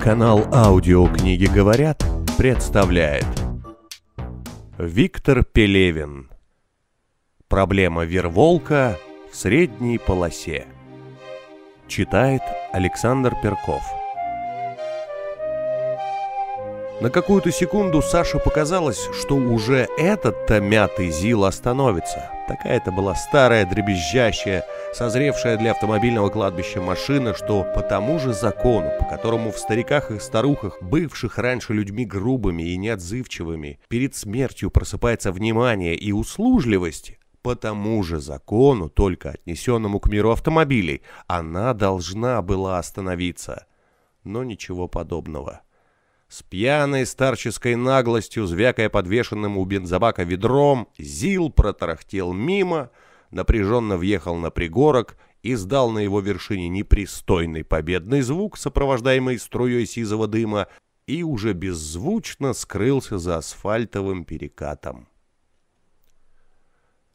Канал «Аудиокниги говорят» представляет Виктор Пелевин. Проблема Верволка в средней полосе Читает Александр Перков На какую-то секунду Саше показалось, что уже этот-то мятый ЗИЛ остановится. Такая-то была старая, дребезжащая, созревшая для автомобильного кладбища машина, что по тому же закону, по которому в стариках и старухах, бывших раньше людьми грубыми и неотзывчивыми, перед смертью просыпается внимание и услужливость, по тому же закону, только отнесенному к миру автомобилей, она должна была остановиться. Но ничего подобного. С пьяной старческой наглостью, звякая подвешенным у бензобака ведром, Зил протарахтел мимо, напряженно въехал на пригорок, и издал на его вершине непристойный победный звук, сопровождаемый струей сизого дыма, и уже беззвучно скрылся за асфальтовым перекатом.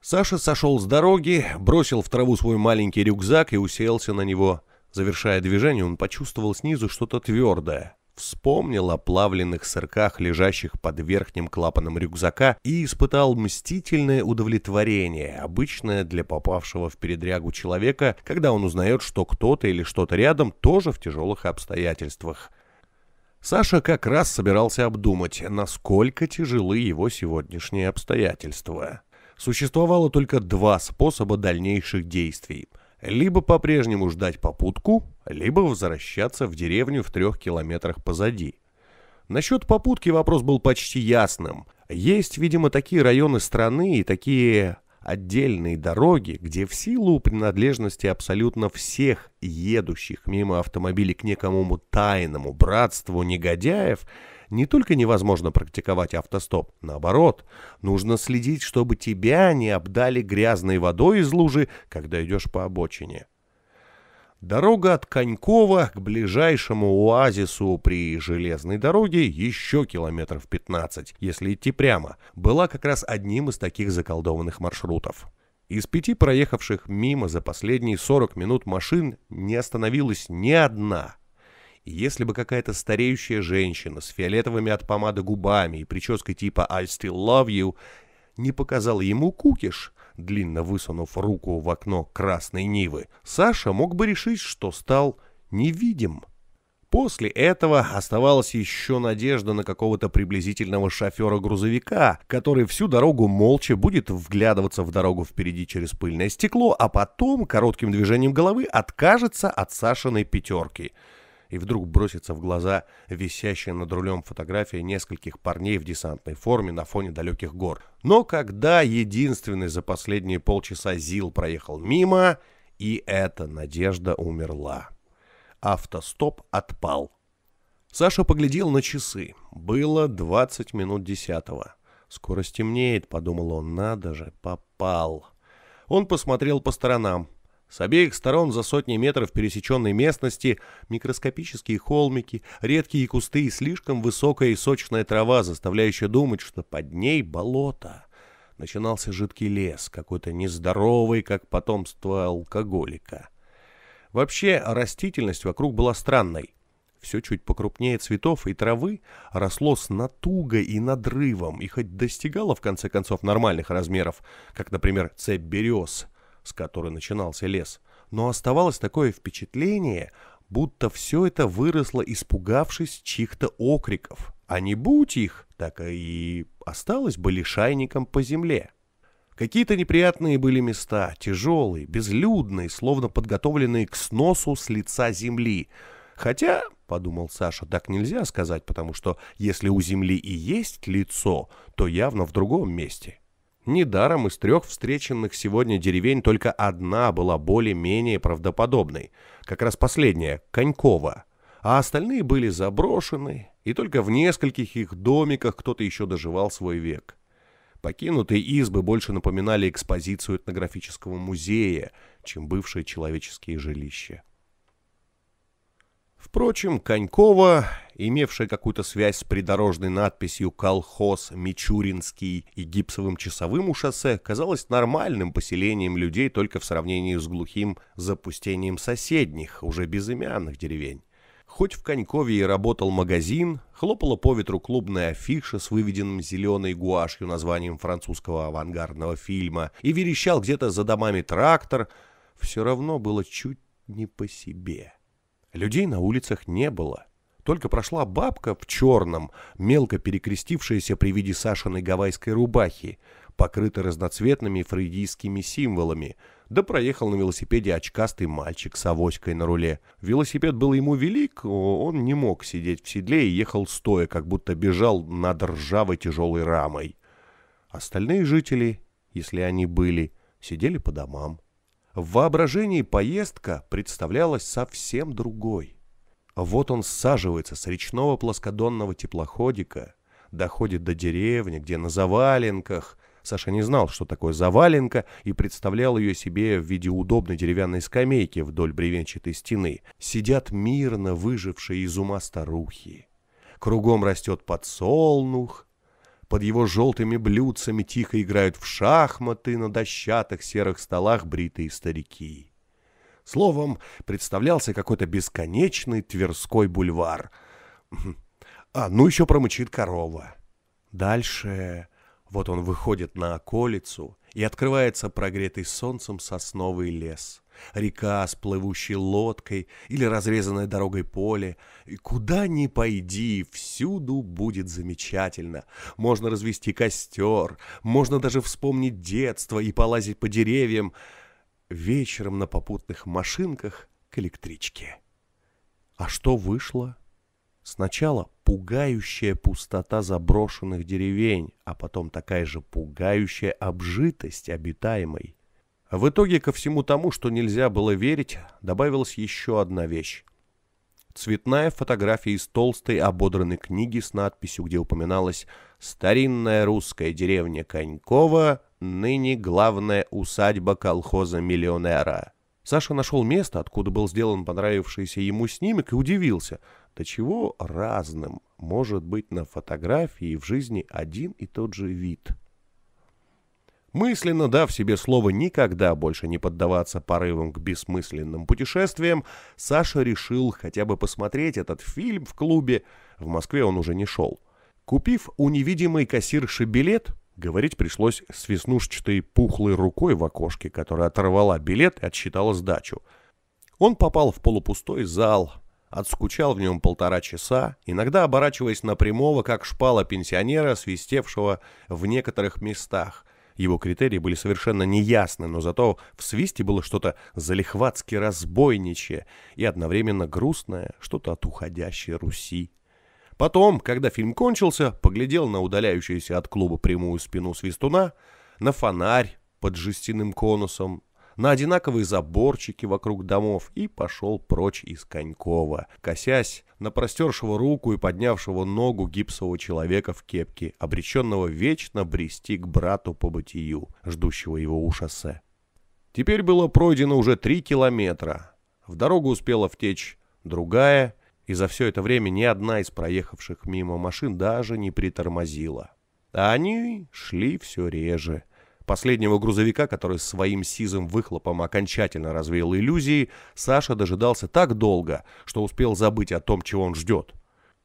Саша сошел с дороги, бросил в траву свой маленький рюкзак и уселся на него. Завершая движение, он почувствовал снизу что-то твердое. Вспомнил о плавленных сырках, лежащих под верхним клапаном рюкзака, и испытал мстительное удовлетворение, обычное для попавшего в передрягу человека, когда он узнает, что кто-то или что-то рядом тоже в тяжелых обстоятельствах. Саша как раз собирался обдумать, насколько тяжелы его сегодняшние обстоятельства. Существовало только два способа дальнейших действий – либо по-прежнему ждать попутку, либо возвращаться в деревню в трех километрах позади. Насчет попутки вопрос был почти ясным. Есть, видимо, такие районы страны и такие отдельные дороги, где в силу принадлежности абсолютно всех едущих мимо автомобилей к некому тайному братству негодяев – не только невозможно практиковать автостоп, наоборот, нужно следить, чтобы тебя не обдали грязной водой из лужи, когда идешь по обочине. Дорога от Конькова к ближайшему оазису при железной дороге еще километров 15, если идти прямо, была как раз одним из таких заколдованных маршрутов. Из пяти проехавших мимо за последние 40 минут машин не остановилась ни одна – если бы какая-то стареющая женщина с фиолетовыми от помады губами и прической типа «I still love you» не показала ему кукиш, длинно высунув руку в окно красной Нивы, Саша мог бы решить, что стал невидим. После этого оставалась еще надежда на какого-то приблизительного шофера грузовика, который всю дорогу молча будет вглядываться в дорогу впереди через пыльное стекло, а потом коротким движением головы откажется от Сашиной пятерки — и вдруг бросится в глаза висящая над рулем фотография нескольких парней в десантной форме на фоне далеких гор. Но когда единственный за последние полчаса ЗИЛ проехал мимо, и эта надежда умерла. Автостоп отпал. Саша поглядел на часы. Было 20 минут десятого. «Скоро стемнеет», — подумал он, — «надо же, попал». Он посмотрел по сторонам. С обеих сторон за сотни метров пересеченной местности микроскопические холмики, редкие кусты и слишком высокая и сочная трава, заставляющая думать, что под ней болото. Начинался жидкий лес, какой-то нездоровый, как потомство алкоголика. Вообще, растительность вокруг была странной. Все чуть покрупнее цветов и травы росло с натугой и надрывом, и хоть достигало в конце концов нормальных размеров, как, например, цепь берез – с которой начинался лес, но оставалось такое впечатление, будто все это выросло, испугавшись чьих-то окриков, а не будь их, так и осталось бы лишайником по земле. Какие-то неприятные были места, тяжелые, безлюдные, словно подготовленные к сносу с лица земли. Хотя, — подумал Саша, — так нельзя сказать, потому что если у земли и есть лицо, то явно в другом месте. Недаром из трех встреченных сегодня деревень только одна была более-менее правдоподобной, как раз последняя, Конькова, а остальные были заброшены, и только в нескольких их домиках кто-то еще доживал свой век. Покинутые избы больше напоминали экспозицию этнографического музея, чем бывшие человеческие жилища. Впрочем, Конькова, имевшая какую-то связь с придорожной надписью «Колхоз Мичуринский» и гипсовым часовым у шоссе, казалась нормальным поселением людей только в сравнении с глухим запустением соседних, уже безымянных деревень. Хоть в Конькове и работал магазин, хлопала по ветру клубная афиша с выведенным зеленой гуашью названием французского авангардного фильма и верещал где-то за домами трактор, все равно было чуть не по себе. Людей на улицах не было. Только прошла бабка в черном, мелко перекрестившаяся при виде Сашиной гавайской рубахи, покрытой разноцветными фрейдийскими символами — да проехал на велосипеде очкастый мальчик с авоськой на руле. Велосипед был ему велик, он не мог сидеть в седле и ехал стоя, как будто бежал над ржавой тяжелой рамой. Остальные жители, если они были, сидели по домам. В воображении поездка представлялась совсем другой. Вот он саживается с речного плоскодонного теплоходика, доходит до деревни, где на заваленках Саша не знал, что такое заваленка, и представлял ее себе в виде удобной деревянной скамейки вдоль бревенчатой стены. Сидят мирно выжившие из ума старухи. Кругом растет подсолнух. Под его желтыми блюдцами тихо играют в шахматы на дощатых серых столах бритые старики. Словом, представлялся какой-то бесконечный Тверской бульвар. А, ну еще промычит корова. Дальше вот он выходит на околицу, и открывается прогретый солнцем сосновый лес. Река с плывущей лодкой или разрезанное дорогой поле. И куда ни пойди, всюду будет замечательно. Можно развести костер, можно даже вспомнить детство и полазить по деревьям. Вечером на попутных машинках к электричке. А что вышло? Сначала пугающая пустота заброшенных деревень, а потом такая же пугающая обжитость обитаемой. В итоге ко всему тому, что нельзя было верить, добавилась еще одна вещь. Цветная фотография из толстой ободранной книги с надписью, где упоминалась «Старинная русская деревня Конькова, ныне главная усадьба колхоза миллионера». Саша нашел место, откуда был сделан понравившийся ему снимок, и удивился – до чего разным может быть на фотографии в жизни один и тот же вид. Мысленно дав себе слово никогда больше не поддаваться порывам к бессмысленным путешествиям, Саша решил хотя бы посмотреть этот фильм в клубе. В Москве он уже не шел. Купив у невидимой кассирши билет, говорить пришлось с веснушчатой пухлой рукой в окошке, которая оторвала билет и отсчитала сдачу. Он попал в полупустой зал, Отскучал в нем полтора часа, иногда оборачиваясь на прямого, как шпала пенсионера, свистевшего в некоторых местах. Его критерии были совершенно неясны, но зато в свисте было что-то залихватски разбойничье и одновременно грустное, что-то от уходящей Руси. Потом, когда фильм кончился, поглядел на удаляющуюся от клуба прямую спину свистуна, на фонарь под жестяным конусом, на одинаковые заборчики вокруг домов и пошел прочь из Конькова, косясь на простершего руку и поднявшего ногу гипсового человека в кепке, обреченного вечно брести к брату по бытию, ждущего его у шоссе. Теперь было пройдено уже три километра. В дорогу успела втечь другая, и за все это время ни одна из проехавших мимо машин даже не притормозила. А они шли все реже, Последнего грузовика, который своим сизым выхлопом окончательно развеял иллюзии, Саша дожидался так долго, что успел забыть о том, чего он ждет.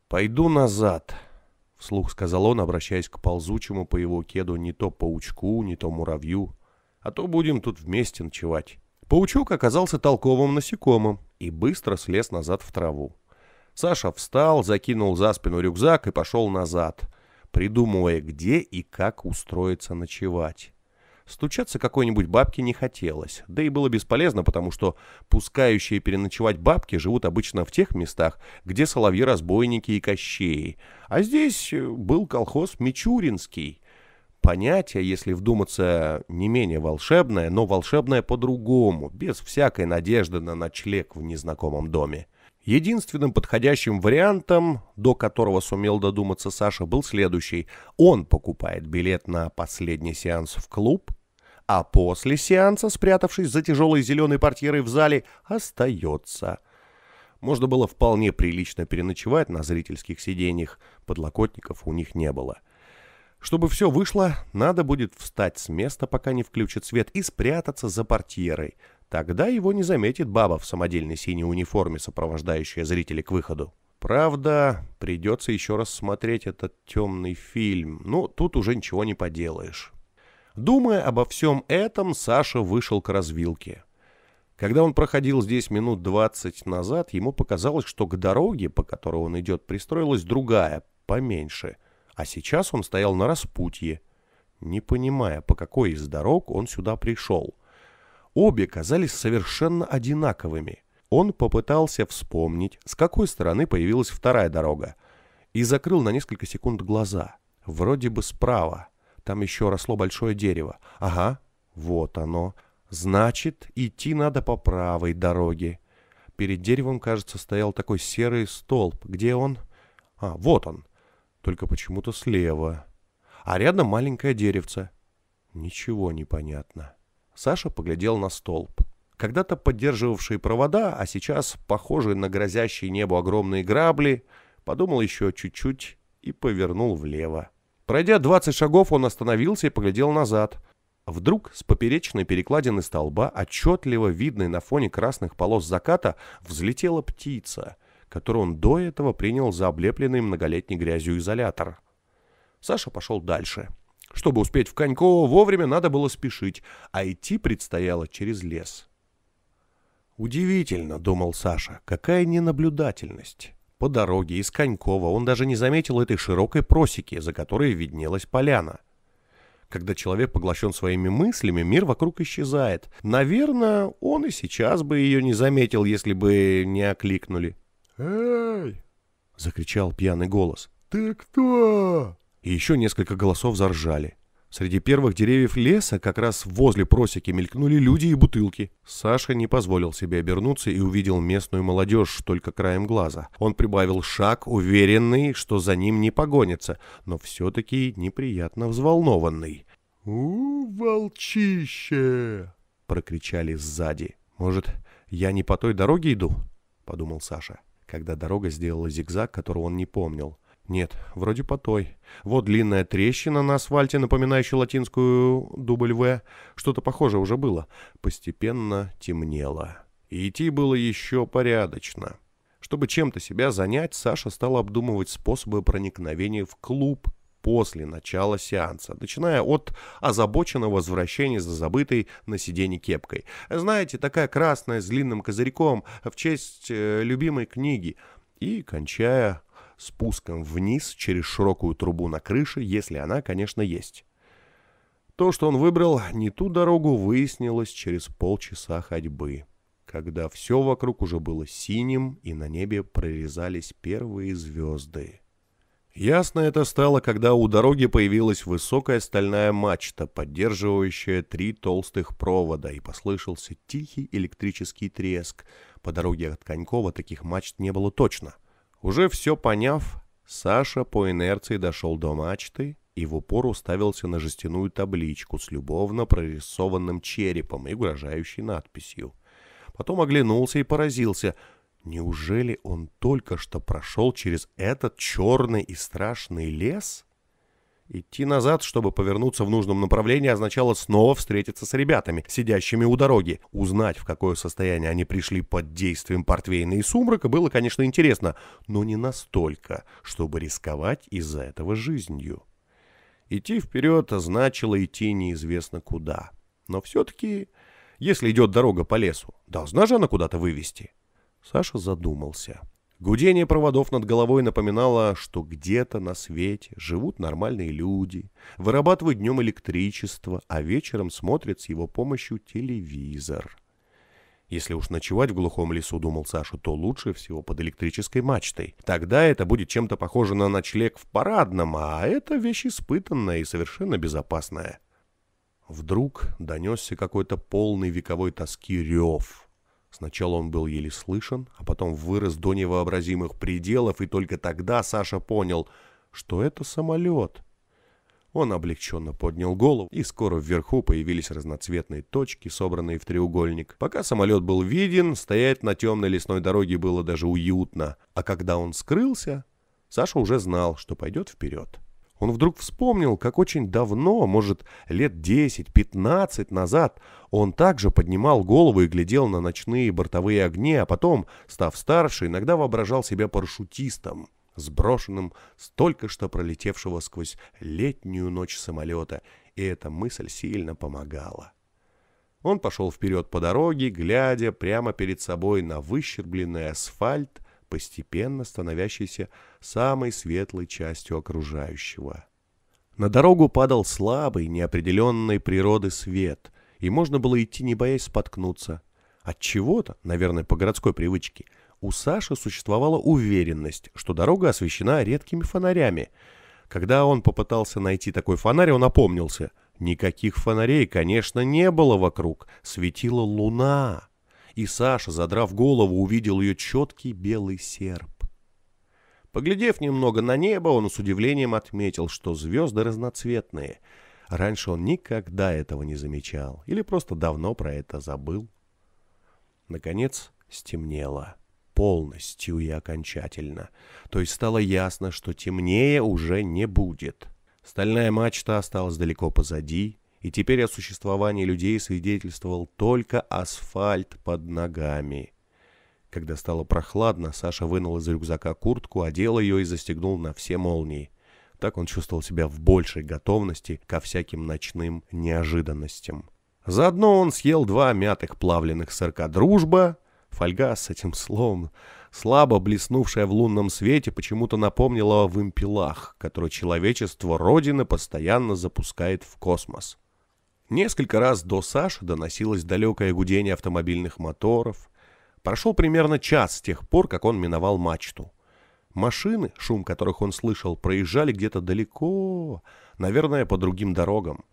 «Пойду назад», — вслух сказал он, обращаясь к ползучему по его кеду не то паучку, не то муравью, «а то будем тут вместе ночевать». Паучок оказался толковым насекомым и быстро слез назад в траву. Саша встал, закинул за спину рюкзак и пошел назад, придумывая, где и как устроиться ночевать. Стучаться какой-нибудь бабке не хотелось, да и было бесполезно, потому что пускающие переночевать бабки живут обычно в тех местах, где соловьи-разбойники и кощеи, а здесь э, был колхоз Мичуринский. Понятие, если вдуматься, не менее волшебное, но волшебное по-другому, без всякой надежды на ночлег в незнакомом доме. Единственным подходящим вариантом, до которого сумел додуматься Саша, был следующий. Он покупает билет на последний сеанс в клуб а после сеанса, спрятавшись за тяжелой зеленой портьерой в зале, остается. Можно было вполне прилично переночевать на зрительских сиденьях, подлокотников у них не было. Чтобы все вышло, надо будет встать с места, пока не включат свет, и спрятаться за портьерой. Тогда его не заметит баба в самодельной синей униформе, сопровождающая зрителей к выходу. Правда, придется еще раз смотреть этот темный фильм. Ну, тут уже ничего не поделаешь. Думая обо всем этом, Саша вышел к развилке. Когда он проходил здесь минут двадцать назад, ему показалось, что к дороге, по которой он идет, пристроилась другая, поменьше. А сейчас он стоял на распутье, не понимая, по какой из дорог он сюда пришел. Обе казались совершенно одинаковыми. Он попытался вспомнить, с какой стороны появилась вторая дорога, и закрыл на несколько секунд глаза. Вроде бы справа. Там еще росло большое дерево. Ага, вот оно. Значит, идти надо по правой дороге. Перед деревом, кажется, стоял такой серый столб. Где он? А, вот он. Только почему-то слева. А рядом маленькое деревце. Ничего не понятно. Саша поглядел на столб. Когда-то поддерживавшие провода, а сейчас похожие на грозящие небу огромные грабли, подумал еще чуть-чуть и повернул влево. Пройдя 20 шагов, он остановился и поглядел назад. Вдруг с поперечной перекладины столба, отчетливо видной на фоне красных полос заката, взлетела птица, которую он до этого принял за облепленный многолетней грязью изолятор. Саша пошел дальше. Чтобы успеть в Коньково, вовремя надо было спешить, а идти предстояло через лес. «Удивительно», — думал Саша, — «какая ненаблюдательность». По дороге из Конькова он даже не заметил этой широкой просеки, за которой виднелась поляна. Когда человек поглощен своими мыслями, мир вокруг исчезает. Наверное, он и сейчас бы ее не заметил, если бы не окликнули. «Эй!» — закричал пьяный голос. «Ты кто?» И еще несколько голосов заржали. Среди первых деревьев леса, как раз возле просеки, мелькнули люди и бутылки. Саша не позволил себе обернуться и увидел местную молодежь только краем глаза. Он прибавил шаг, уверенный, что за ним не погонится, но все-таки неприятно взволнованный. «У, волчище!» — прокричали сзади. «Может, я не по той дороге иду?» — подумал Саша, когда дорога сделала зигзаг, которого он не помнил. Нет, вроде по той. Вот длинная трещина на асфальте, напоминающая латинскую дубль «В». Что-то похожее уже было. Постепенно темнело. И идти было еще порядочно. Чтобы чем-то себя занять, Саша стал обдумывать способы проникновения в клуб после начала сеанса, начиная от озабоченного возвращения за забытой на сиденье кепкой. Знаете, такая красная с длинным козырьком в честь э, любимой книги. И кончая спуском вниз через широкую трубу на крыше, если она, конечно, есть. То, что он выбрал не ту дорогу, выяснилось через полчаса ходьбы, когда все вокруг уже было синим и на небе прорезались первые звезды. Ясно это стало, когда у дороги появилась высокая стальная мачта, поддерживающая три толстых провода, и послышался тихий электрический треск. По дороге от Конькова таких мачт не было точно — уже все поняв, Саша по инерции дошел до мачты и в упор уставился на жестяную табличку с любовно прорисованным черепом и угрожающей надписью. Потом оглянулся и поразился. Неужели он только что прошел через этот черный и страшный лес? Идти назад, чтобы повернуться в нужном направлении, означало снова встретиться с ребятами, сидящими у дороги. Узнать, в какое состояние они пришли под действием портвейна и сумрака, было, конечно, интересно, но не настолько, чтобы рисковать из-за этого жизнью. Идти вперед значило идти неизвестно куда. Но все-таки, если идет дорога по лесу, должна же она куда-то вывести. Саша задумался. Гудение проводов над головой напоминало, что где-то на свете живут нормальные люди, вырабатывают днем электричество, а вечером смотрят с его помощью телевизор. Если уж ночевать в глухом лесу, думал Саша, то лучше всего под электрической мачтой. Тогда это будет чем-то похоже на ночлег в парадном, а это вещь испытанная и совершенно безопасная. Вдруг донесся какой-то полный вековой тоски рев — Сначала он был еле слышен, а потом вырос до невообразимых пределов, и только тогда Саша понял, что это самолет. Он облегченно поднял голову, и скоро вверху появились разноцветные точки, собранные в треугольник. Пока самолет был виден, стоять на темной лесной дороге было даже уютно, а когда он скрылся, Саша уже знал, что пойдет вперед. Он вдруг вспомнил, как очень давно, может, лет 10-15 назад, он также поднимал голову и глядел на ночные бортовые огни, а потом, став старше, иногда воображал себя парашютистом, сброшенным с только что пролетевшего сквозь летнюю ночь самолета, и эта мысль сильно помогала. Он пошел вперед по дороге, глядя прямо перед собой на выщербленный асфальт, постепенно становящийся самой светлой частью окружающего. На дорогу падал слабый, неопределенной природы свет, и можно было идти, не боясь споткнуться. От чего-то, наверное, по городской привычке, у Саши существовала уверенность, что дорога освещена редкими фонарями. Когда он попытался найти такой фонарь, он опомнился. Никаких фонарей, конечно, не было вокруг. Светила луна и Саша, задрав голову, увидел ее четкий белый серп. Поглядев немного на небо, он с удивлением отметил, что звезды разноцветные. Раньше он никогда этого не замечал или просто давно про это забыл. Наконец стемнело. Полностью и окончательно. То есть стало ясно, что темнее уже не будет. Стальная мачта осталась далеко позади, и теперь о существовании людей свидетельствовал только асфальт под ногами. Когда стало прохладно, Саша вынул из рюкзака куртку, одел ее и застегнул на все молнии. Так он чувствовал себя в большей готовности ко всяким ночным неожиданностям. Заодно он съел два мятых плавленных сырка «Дружба». Фольга с этим словом, слабо блеснувшая в лунном свете, почему-то напомнила о вымпелах, которые человечество Родины постоянно запускает в космос. Несколько раз до Саши доносилось далекое гудение автомобильных моторов. Прошел примерно час с тех пор, как он миновал мачту. Машины, шум которых он слышал, проезжали где-то далеко, наверное, по другим дорогам.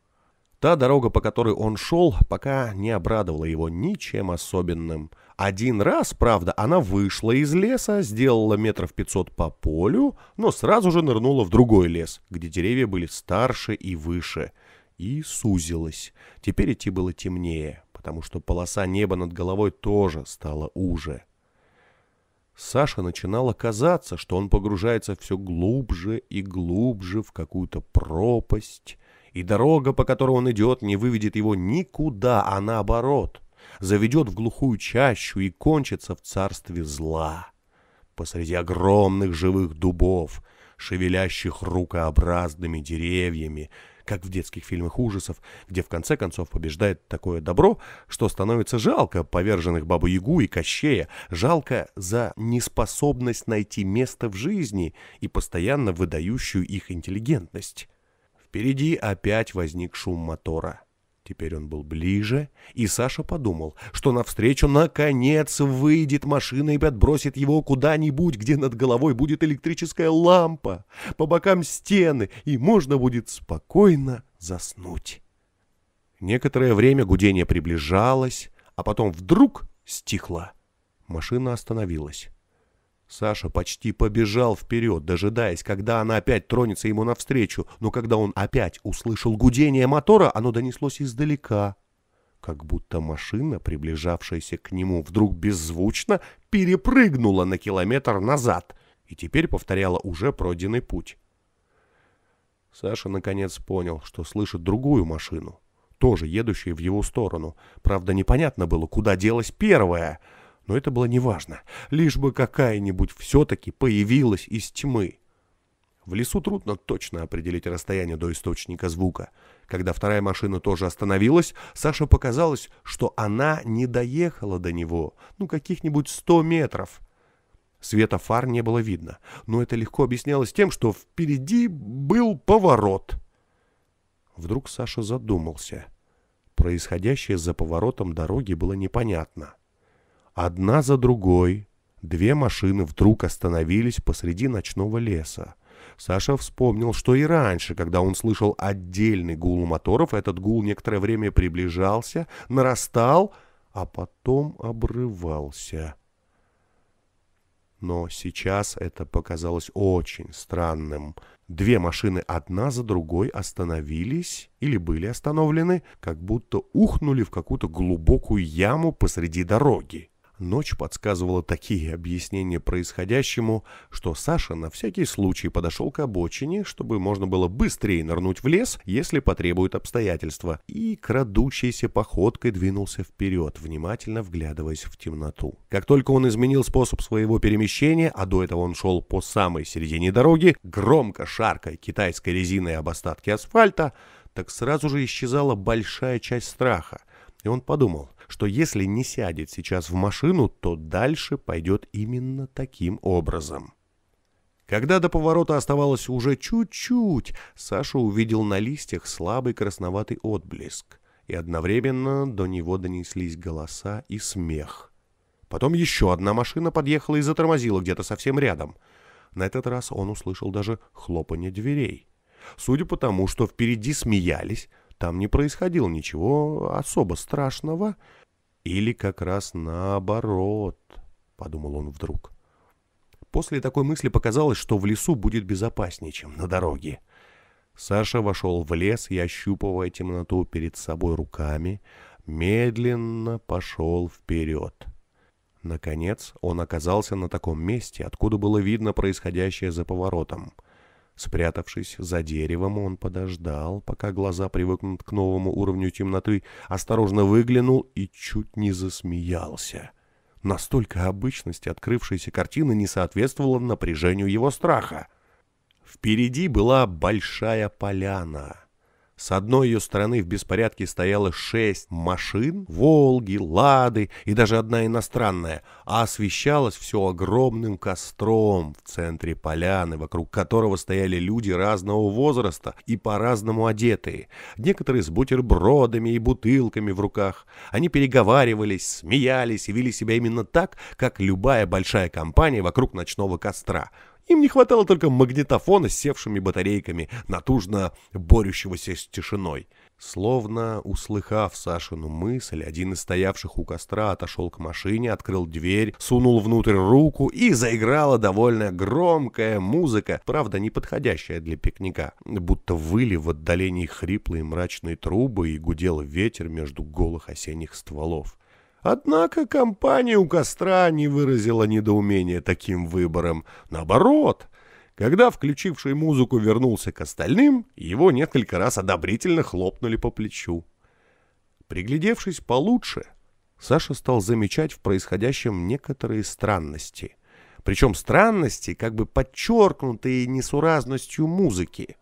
Та дорога, по которой он шел, пока не обрадовала его ничем особенным. Один раз, правда, она вышла из леса, сделала метров пятьсот по полю, но сразу же нырнула в другой лес, где деревья были старше и выше — и сузилась. Теперь идти было темнее, потому что полоса неба над головой тоже стала уже. Саша начинало казаться, что он погружается все глубже и глубже в какую-то пропасть, и дорога, по которой он идет, не выведет его никуда, а наоборот, заведет в глухую чащу и кончится в царстве зла. Посреди огромных живых дубов, шевелящих рукообразными деревьями, как в детских фильмах ужасов, где в конце концов побеждает такое добро, что становится жалко поверженных Бабу-Ягу и Кощея, жалко за неспособность найти место в жизни и постоянно выдающую их интеллигентность. Впереди опять возник шум мотора. Теперь он был ближе, и Саша подумал, что навстречу наконец выйдет машина и подбросит его куда-нибудь, где над головой будет электрическая лампа, по бокам стены, и можно будет спокойно заснуть. Некоторое время гудение приближалось, а потом вдруг стихло. Машина остановилась. Саша почти побежал вперед, дожидаясь, когда она опять тронется ему навстречу, но когда он опять услышал гудение мотора, оно донеслось издалека. Как будто машина, приближавшаяся к нему, вдруг беззвучно перепрыгнула на километр назад и теперь повторяла уже пройденный путь. Саша наконец понял, что слышит другую машину, тоже едущую в его сторону. Правда, непонятно было, куда делась первая — но это было неважно, лишь бы какая-нибудь все-таки появилась из тьмы. В лесу трудно точно определить расстояние до источника звука. Когда вторая машина тоже остановилась, Саше показалось, что она не доехала до него, ну каких-нибудь сто метров. Света фар не было видно, но это легко объяснялось тем, что впереди был поворот. Вдруг Саша задумался. Происходящее за поворотом дороги было непонятно. Одна за другой две машины вдруг остановились посреди ночного леса. Саша вспомнил, что и раньше, когда он слышал отдельный гул моторов, этот гул некоторое время приближался, нарастал, а потом обрывался. Но сейчас это показалось очень странным. Две машины одна за другой остановились или были остановлены, как будто ухнули в какую-то глубокую яму посреди дороги. Ночь подсказывала такие объяснения происходящему, что Саша на всякий случай подошел к обочине, чтобы можно было быстрее нырнуть в лес, если потребуют обстоятельства, и крадущейся походкой двинулся вперед, внимательно вглядываясь в темноту. Как только он изменил способ своего перемещения, а до этого он шел по самой середине дороги, громко шаркая китайской резиной об остатки асфальта, так сразу же исчезала большая часть страха, и он подумал, что если не сядет сейчас в машину, то дальше пойдет именно таким образом. Когда до поворота оставалось уже чуть-чуть, Саша увидел на листьях слабый красноватый отблеск, и одновременно до него донеслись голоса и смех. Потом еще одна машина подъехала и затормозила где-то совсем рядом. На этот раз он услышал даже хлопанье дверей. Судя по тому, что впереди смеялись, там не происходило ничего особо страшного. Или как раз наоборот, подумал он вдруг. После такой мысли показалось, что в лесу будет безопаснее, чем на дороге. Саша вошел в лес и, ощупывая темноту перед собой руками, медленно пошел вперед. Наконец он оказался на таком месте, откуда было видно происходящее за поворотом — Спрятавшись за деревом, он подождал, пока глаза привыкнут к новому уровню темноты, осторожно выглянул и чуть не засмеялся. Настолько обычности открывшейся картины не соответствовала напряжению его страха. Впереди была большая поляна — с одной ее стороны в беспорядке стояло шесть машин, «Волги», «Лады» и даже одна иностранная, а освещалось все огромным костром в центре поляны, вокруг которого стояли люди разного возраста и по-разному одетые, некоторые с бутербродами и бутылками в руках. Они переговаривались, смеялись и вели себя именно так, как любая большая компания вокруг ночного костра – им не хватало только магнитофона с севшими батарейками, натужно борющегося с тишиной. Словно услыхав Сашину мысль, один из стоявших у костра отошел к машине, открыл дверь, сунул внутрь руку и заиграла довольно громкая музыка, правда, не подходящая для пикника, будто выли в отдалении хриплые мрачные трубы и гудел ветер между голых осенних стволов. Однако компания у костра не выразила недоумения таким выбором. Наоборот, когда включивший музыку вернулся к остальным, его несколько раз одобрительно хлопнули по плечу. Приглядевшись получше, Саша стал замечать в происходящем некоторые странности. Причем странности, как бы подчеркнутые несуразностью музыки.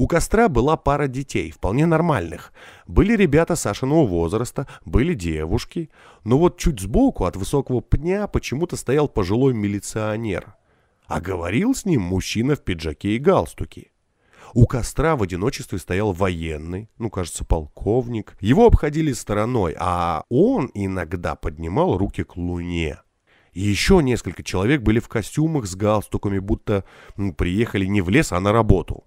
У костра была пара детей, вполне нормальных. Были ребята Сашиного возраста, были девушки. Но вот чуть сбоку от высокого пня почему-то стоял пожилой милиционер. А говорил с ним мужчина в пиджаке и галстуке. У костра в одиночестве стоял военный, ну, кажется, полковник. Его обходили стороной, а он иногда поднимал руки к луне. Еще несколько человек были в костюмах с галстуками, будто ну, приехали не в лес, а на работу.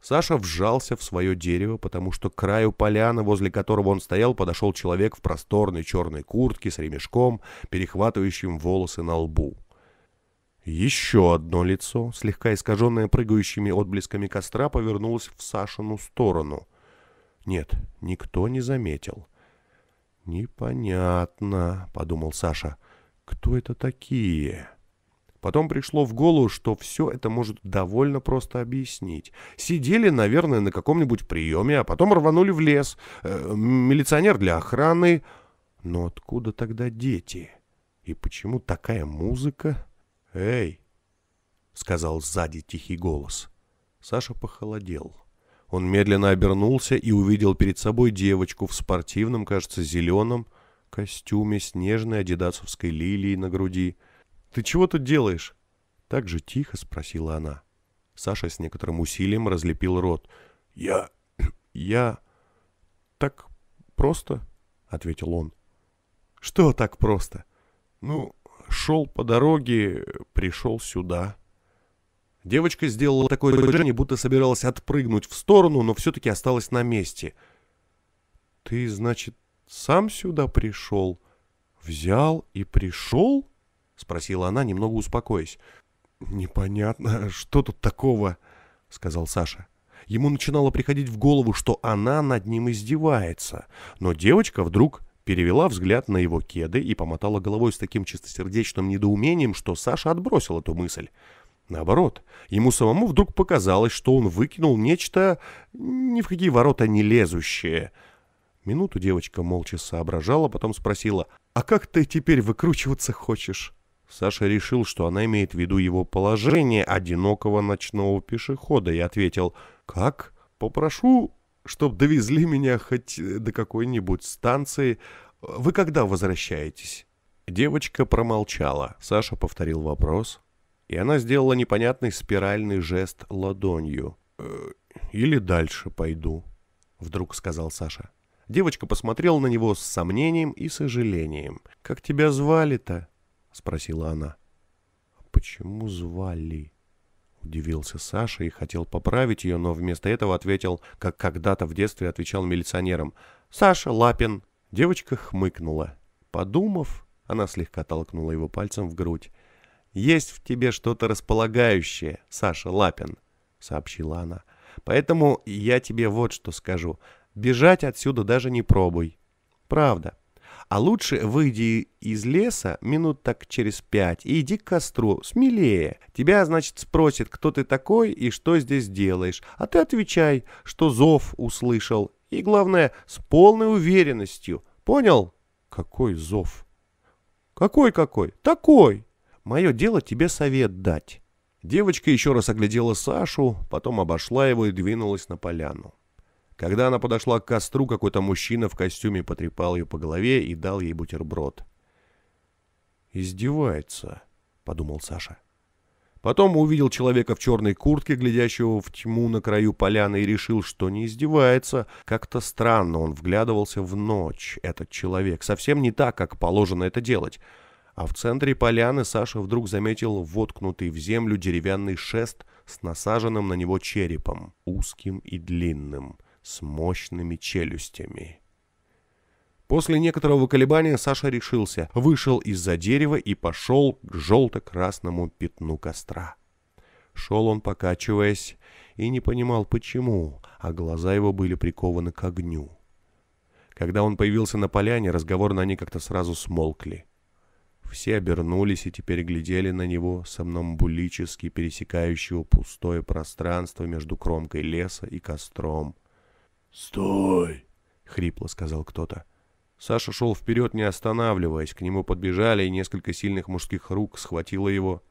Саша вжался в свое дерево, потому что к краю поляны, возле которого он стоял, подошел человек в просторной черной куртке с ремешком, перехватывающим волосы на лбу. Еще одно лицо, слегка искаженное прыгающими отблесками костра, повернулось в Сашину сторону. Нет, никто не заметил. «Непонятно», — подумал Саша, — «кто это такие?» Потом пришло в голову, что все это может довольно просто объяснить. Сидели, наверное, на каком-нибудь приеме, а потом рванули в лес. Э, милиционер для охраны. Но откуда тогда дети? И почему такая музыка? «Эй!» — сказал сзади тихий голос. Саша похолодел. Он медленно обернулся и увидел перед собой девочку в спортивном, кажется, зеленом костюме с нежной адидасовской лилией на груди — «Ты чего тут делаешь?» Так же тихо спросила она. Саша с некоторым усилием разлепил рот. «Я... я... так просто?» — ответил он. «Что так просто?» «Ну, шел по дороге, пришел сюда». Девочка сделала такое движение, будто собиралась отпрыгнуть в сторону, но все-таки осталась на месте. «Ты, значит, сам сюда пришел? Взял и пришел?» — спросила она, немного успокоясь. «Непонятно, что тут такого?» — сказал Саша. Ему начинало приходить в голову, что она над ним издевается, но девочка вдруг перевела взгляд на его кеды и помотала головой с таким чистосердечным недоумением, что Саша отбросил эту мысль. Наоборот, ему самому вдруг показалось, что он выкинул нечто ни в какие ворота не лезущее. Минуту девочка молча соображала, потом спросила, «А как ты теперь выкручиваться хочешь?» Саша решил, что она имеет в виду его положение одинокого ночного пешехода, и ответил, «Как? Попрошу, чтоб довезли меня хоть до какой-нибудь станции. Вы когда возвращаетесь?» Девочка промолчала. Саша повторил вопрос, и она сделала непонятный спиральный жест ладонью. «Э, «Или дальше пойду», — вдруг сказал Саша. Девочка посмотрела на него с сомнением и сожалением. «Как тебя звали-то?» — спросила она. «Почему звали?» — удивился Саша и хотел поправить ее, но вместо этого ответил, как когда-то в детстве отвечал милиционерам. «Саша Лапин». Девочка хмыкнула. Подумав, она слегка толкнула его пальцем в грудь. «Есть в тебе что-то располагающее, Саша Лапин», — сообщила она. «Поэтому я тебе вот что скажу. Бежать отсюда даже не пробуй. Правда. А лучше выйди из леса минут так через пять и иди к костру, смелее. Тебя, значит, спросят, кто ты такой и что здесь делаешь. А ты отвечай, что зов услышал. И, главное, с полной уверенностью. Понял? Какой зов? Какой-какой? Такой. Мое дело тебе совет дать. Девочка еще раз оглядела Сашу, потом обошла его и двинулась на поляну. Когда она подошла к костру, какой-то мужчина в костюме потрепал ее по голове и дал ей бутерброд. «Издевается», — подумал Саша. Потом увидел человека в черной куртке, глядящего в тьму на краю поляны, и решил, что не издевается. Как-то странно он вглядывался в ночь, этот человек. Совсем не так, как положено это делать. А в центре поляны Саша вдруг заметил воткнутый в землю деревянный шест с насаженным на него черепом, узким и длинным с мощными челюстями. После некоторого колебания Саша решился, вышел из-за дерева и пошел к желто-красному пятну костра. Шел он, покачиваясь, и не понимал, почему, а глаза его были прикованы к огню. Когда он появился на поляне, разговор на ней как-то сразу смолкли. Все обернулись и теперь глядели на него, сомнамбулически пересекающего пустое пространство между кромкой леса и костром — «Стой!» — хрипло сказал кто-то. Саша шел вперед, не останавливаясь. К нему подбежали, и несколько сильных мужских рук схватило его.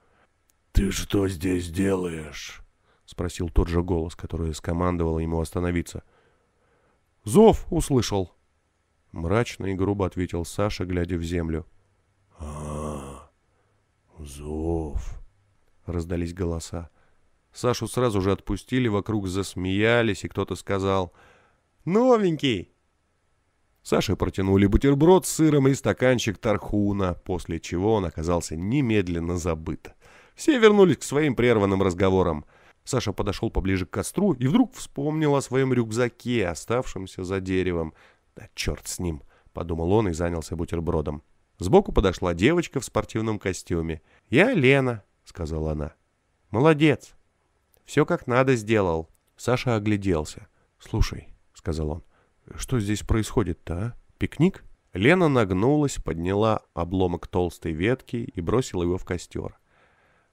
«Ты что здесь делаешь?» — спросил тот же голос, который скомандовал ему остановиться. «Зов услышал!» Мрачно и грубо ответил Саша, глядя в землю. «А, зов!» — раздались голоса. Сашу сразу же отпустили, вокруг засмеялись, и кто-то сказал — Новенький!» Саше протянули бутерброд с сыром и стаканчик тархуна, после чего он оказался немедленно забыт. Все вернулись к своим прерванным разговорам. Саша подошел поближе к костру и вдруг вспомнил о своем рюкзаке, оставшемся за деревом. «Да черт с ним!» — подумал он и занялся бутербродом. Сбоку подошла девочка в спортивном костюме. «Я Лена», — сказала она. «Молодец. Все как надо сделал». Саша огляделся. «Слушай, сказал он. «Что здесь происходит-то, а? Пикник?» Лена нагнулась, подняла обломок толстой ветки и бросила его в костер.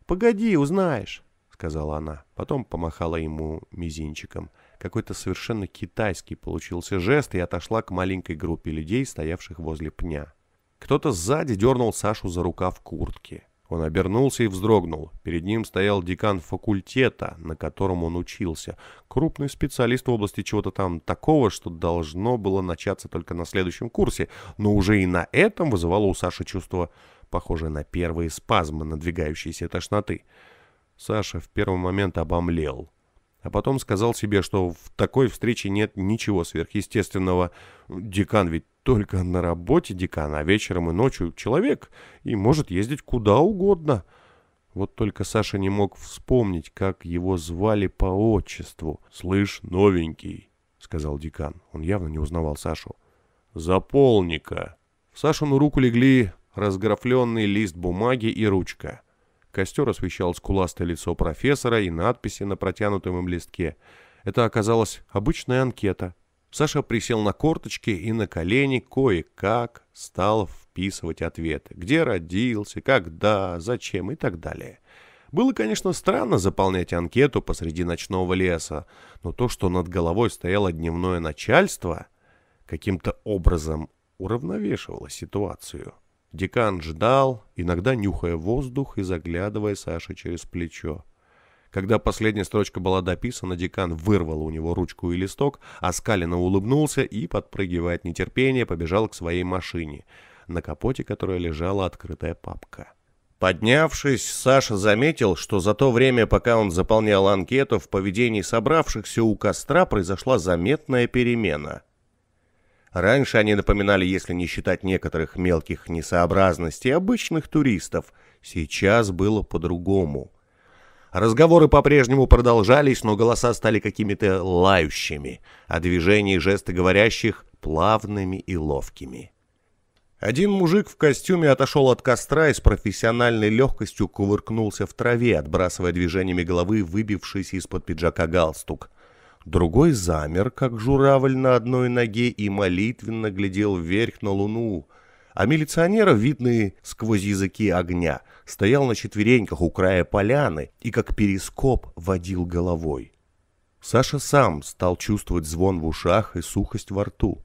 «Погоди, узнаешь», — сказала она. Потом помахала ему мизинчиком. Какой-то совершенно китайский получился жест и отошла к маленькой группе людей, стоявших возле пня. Кто-то сзади дернул Сашу за рукав куртки. Он обернулся и вздрогнул. Перед ним стоял декан факультета, на котором он учился. Крупный специалист в области чего-то там такого, что должно было начаться только на следующем курсе, но уже и на этом вызывало у Саши чувство, похожее на первые спазмы надвигающейся тошноты. Саша в первый момент обомлел а потом сказал себе, что в такой встрече нет ничего сверхъестественного. Декан ведь только на работе декан, а вечером и ночью человек и может ездить куда угодно. Вот только Саша не мог вспомнить, как его звали по отчеству. «Слышь, новенький», — сказал декан. Он явно не узнавал Сашу. «Заполни-ка». В Сашину руку легли разграфленный лист бумаги и ручка. Костер освещал скуластое лицо профессора и надписи на протянутом им листке. Это оказалась обычная анкета. Саша присел на корточки и на колени кое-как стал вписывать ответы. Где родился, когда, зачем и так далее. Было, конечно, странно заполнять анкету посреди ночного леса, но то, что над головой стояло дневное начальство, каким-то образом уравновешивало ситуацию. Декан ждал, иногда нюхая воздух и заглядывая Саше через плечо. Когда последняя строчка была дописана, декан вырвал у него ручку и листок, оскаленно улыбнулся и, подпрыгивая от нетерпения, побежал к своей машине, на капоте которой лежала открытая папка. Поднявшись, Саша заметил, что за то время, пока он заполнял анкету, в поведении собравшихся у костра произошла заметная перемена. Раньше они напоминали, если не считать некоторых мелких несообразностей, обычных туристов. Сейчас было по-другому. Разговоры по-прежнему продолжались, но голоса стали какими-то лающими, а движения и жесты говорящих — плавными и ловкими. Один мужик в костюме отошел от костра и с профессиональной легкостью кувыркнулся в траве, отбрасывая движениями головы выбившийся из-под пиджака галстук. Другой замер, как журавль на одной ноге, и молитвенно глядел вверх на луну. А милиционер, видный сквозь языки огня, стоял на четвереньках у края поляны и как перископ водил головой. Саша сам стал чувствовать звон в ушах и сухость во рту.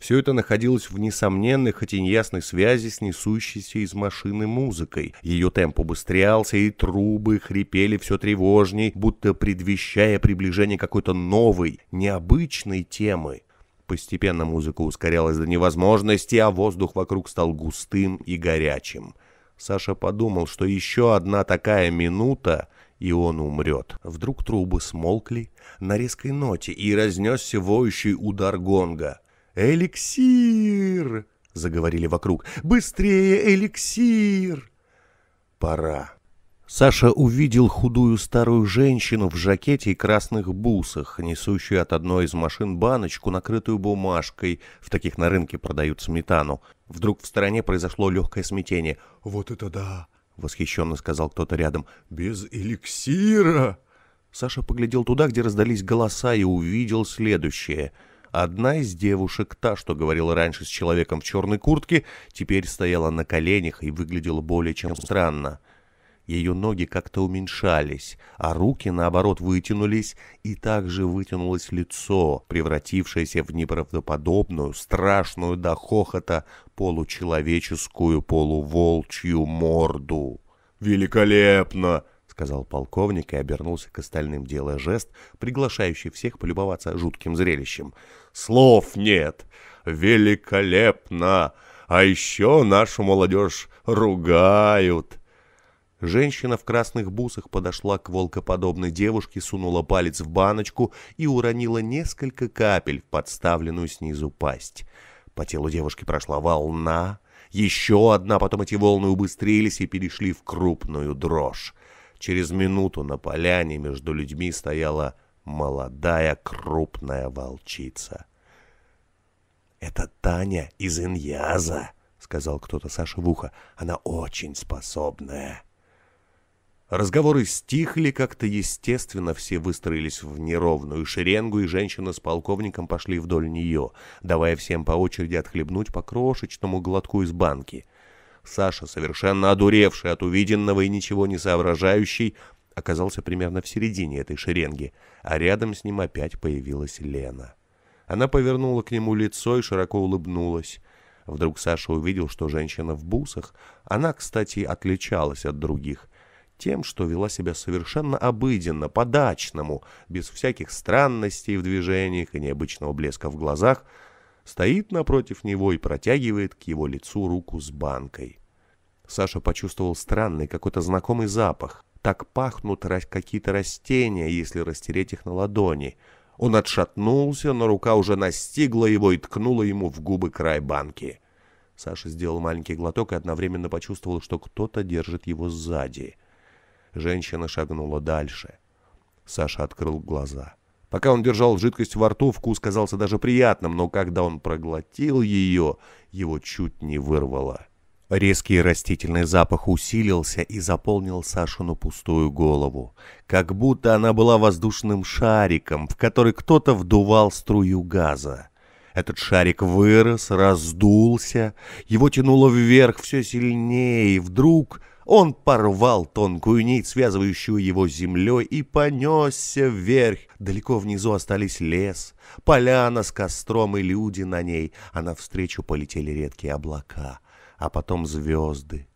Все это находилось в несомненной, хоть и неясной связи с несущейся из машины музыкой. Ее темп убыстрялся, и трубы хрипели все тревожней, будто предвещая приближение какой-то новой, необычной темы. Постепенно музыка ускорялась до невозможности, а воздух вокруг стал густым и горячим. Саша подумал, что еще одна такая минута, и он умрет. Вдруг трубы смолкли на резкой ноте, и разнесся воющий удар гонга. «Эликсир!» — заговорили вокруг. «Быстрее, эликсир!» «Пора». Саша увидел худую старую женщину в жакете и красных бусах, несущую от одной из машин баночку, накрытую бумажкой. В таких на рынке продают сметану. Вдруг в стороне произошло легкое смятение. «Вот это да!» — восхищенно сказал кто-то рядом. «Без эликсира!» Саша поглядел туда, где раздались голоса, и увидел следующее — Одна из девушек, та, что говорила раньше с человеком в черной куртке, теперь стояла на коленях и выглядела более чем странно. Ее ноги как-то уменьшались, а руки, наоборот, вытянулись, и также вытянулось лицо, превратившееся в неправдоподобную, страшную до хохота получеловеческую полуволчью морду. «Великолепно!» сказал полковник и обернулся к остальным, делая жест, приглашающий всех полюбоваться жутким зрелищем. «Слов нет! Великолепно! А еще нашу молодежь ругают!» Женщина в красных бусах подошла к волкоподобной девушке, сунула палец в баночку и уронила несколько капель в подставленную снизу пасть. По телу девушки прошла волна, еще одна, потом эти волны убыстрились и перешли в крупную дрожь. Через минуту на поляне между людьми стояла молодая крупная волчица. «Это Таня из Иньяза», — сказал кто-то Саше в ухо. «Она очень способная». Разговоры стихли как-то естественно, все выстроились в неровную шеренгу, и женщина с полковником пошли вдоль нее, давая всем по очереди отхлебнуть по крошечному глотку из банки — Саша, совершенно одуревший от увиденного и ничего не соображающий, оказался примерно в середине этой шеренги, а рядом с ним опять появилась Лена. Она повернула к нему лицо и широко улыбнулась. Вдруг Саша увидел, что женщина в бусах, она, кстати, отличалась от других, тем, что вела себя совершенно обыденно, по-дачному, без всяких странностей в движениях и необычного блеска в глазах, стоит напротив него и протягивает к его лицу руку с банкой. Саша почувствовал странный, какой-то знакомый запах. Так пахнут какие-то растения, если растереть их на ладони. Он отшатнулся, но рука уже настигла его и ткнула ему в губы край банки. Саша сделал маленький глоток и одновременно почувствовал, что кто-то держит его сзади. Женщина шагнула дальше. Саша открыл глаза. Пока он держал жидкость во рту, вкус казался даже приятным, но когда он проглотил ее, его чуть не вырвало. Резкий растительный запах усилился и заполнил Сашину пустую голову, как будто она была воздушным шариком, в который кто-то вдувал струю газа. Этот шарик вырос, раздулся, его тянуло вверх все сильнее, и вдруг он порвал тонкую нить, связывающую его с землей, и понесся вверх. Далеко внизу остались лес, поляна с костром и люди на ней, а навстречу полетели редкие облака, а потом звезды.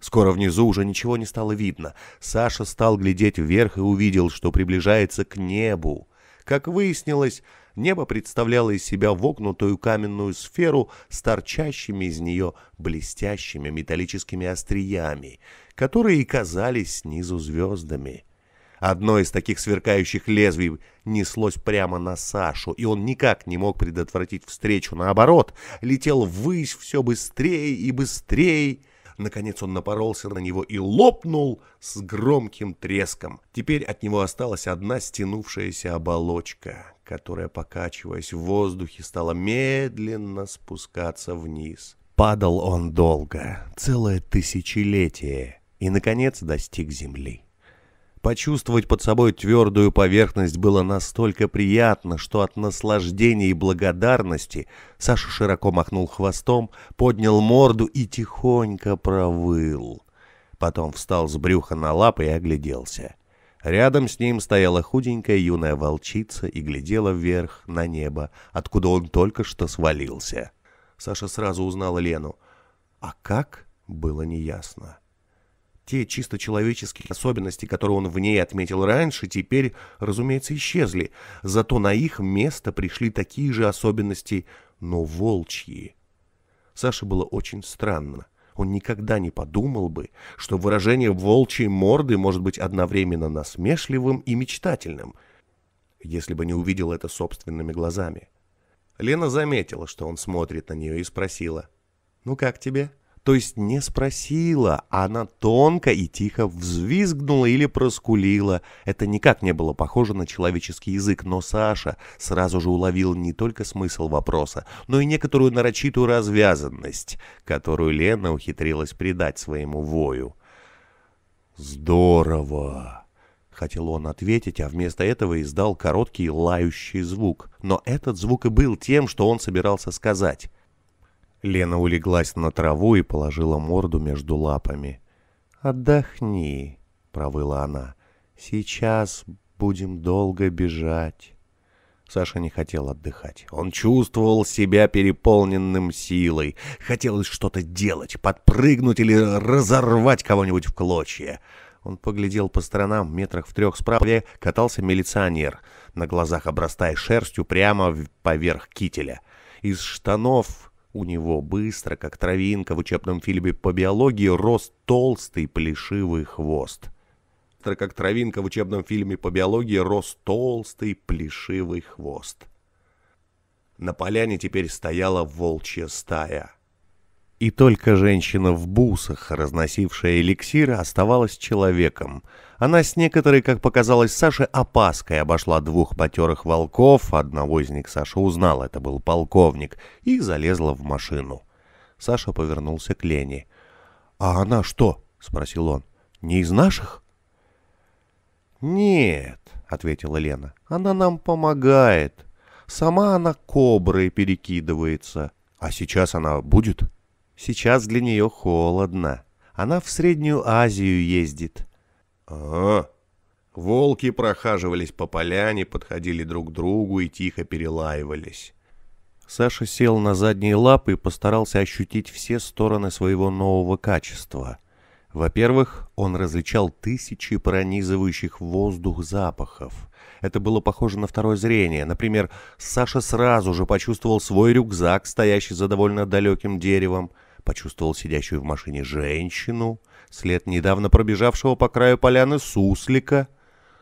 Скоро внизу уже ничего не стало видно. Саша стал глядеть вверх и увидел, что приближается к небу. Как выяснилось, Небо представляло из себя вогнутую каменную сферу с торчащими из нее блестящими металлическими остриями, которые и казались снизу звездами. Одно из таких сверкающих лезвий неслось прямо на Сашу, и он никак не мог предотвратить встречу. Наоборот, летел ввысь все быстрее и быстрее. Наконец он напоролся на него и лопнул с громким треском. Теперь от него осталась одна стянувшаяся оболочка, которая, покачиваясь в воздухе, стала медленно спускаться вниз. Падал он долго, целое тысячелетие, и, наконец, достиг земли. Почувствовать под собой твердую поверхность было настолько приятно, что от наслаждения и благодарности Саша широко махнул хвостом, поднял морду и тихонько провыл. Потом встал с брюха на лапы и огляделся. Рядом с ним стояла худенькая юная волчица и глядела вверх на небо, откуда он только что свалился. Саша сразу узнала Лену. А как, было неясно. Те чисто человеческие особенности, которые он в ней отметил раньше, теперь, разумеется, исчезли. Зато на их место пришли такие же особенности, но волчьи. Саше было очень странно. Он никогда не подумал бы, что выражение волчьей морды может быть одновременно насмешливым и мечтательным, если бы не увидел это собственными глазами. Лена заметила, что он смотрит на нее и спросила, «Ну как тебе?» То есть не спросила, а она тонко и тихо взвизгнула или проскулила. Это никак не было похоже на человеческий язык, но Саша сразу же уловил не только смысл вопроса, но и некоторую нарочитую развязанность, которую Лена ухитрилась придать своему вою. «Здорово!» — хотел он ответить, а вместо этого издал короткий лающий звук. Но этот звук и был тем, что он собирался сказать. Лена улеглась на траву и положила морду между лапами. «Отдохни», — провыла она. «Сейчас будем долго бежать». Саша не хотел отдыхать. Он чувствовал себя переполненным силой. Хотелось что-то делать, подпрыгнуть или разорвать кого-нибудь в клочья. Он поглядел по сторонам, метрах в трех справа катался милиционер, на глазах обрастая шерстью прямо поверх кителя. Из штанов у него быстро, как травинка в учебном фильме по биологии, рос толстый плешивый хвост. Быстро, как травинка в учебном фильме по биологии, рос толстый плешивый хвост. На поляне теперь стояла волчья стая. И только женщина в бусах, разносившая эликсиры, оставалась человеком. Она с некоторой, как показалось Саше, опаской обошла двух матерых волков, одного из них Саша узнал, это был полковник, и залезла в машину. Саша повернулся к Лене. «А она что?» — спросил он. «Не из наших?» «Нет», — ответила Лена, — «она нам помогает. Сама она коброй перекидывается. А сейчас она будет?» Сейчас для нее холодно. Она в Среднюю Азию ездит. А, волки прохаживались по поляне, подходили друг к другу и тихо перелаивались. Саша сел на задние лапы и постарался ощутить все стороны своего нового качества. Во-первых, он различал тысячи пронизывающих воздух запахов. Это было похоже на второе зрение. Например, Саша сразу же почувствовал свой рюкзак, стоящий за довольно далеким деревом — почувствовал сидящую в машине женщину, след недавно пробежавшего по краю поляны суслика,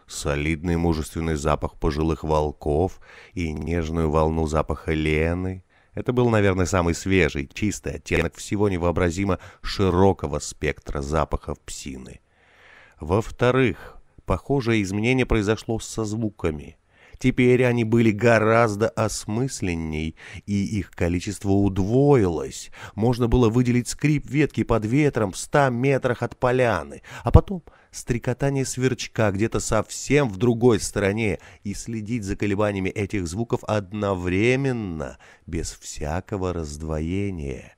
солидный мужественный запах пожилых волков и нежную волну запаха Лены. Это был, наверное, самый свежий, чистый оттенок всего невообразимо широкого спектра запахов псины. Во-вторых, похожее изменение произошло со звуками. Теперь они были гораздо осмысленней, и их количество удвоилось. Можно было выделить скрип ветки под ветром в ста метрах от поляны, а потом стрекотание сверчка где-то совсем в другой стороне и следить за колебаниями этих звуков одновременно, без всякого раздвоения.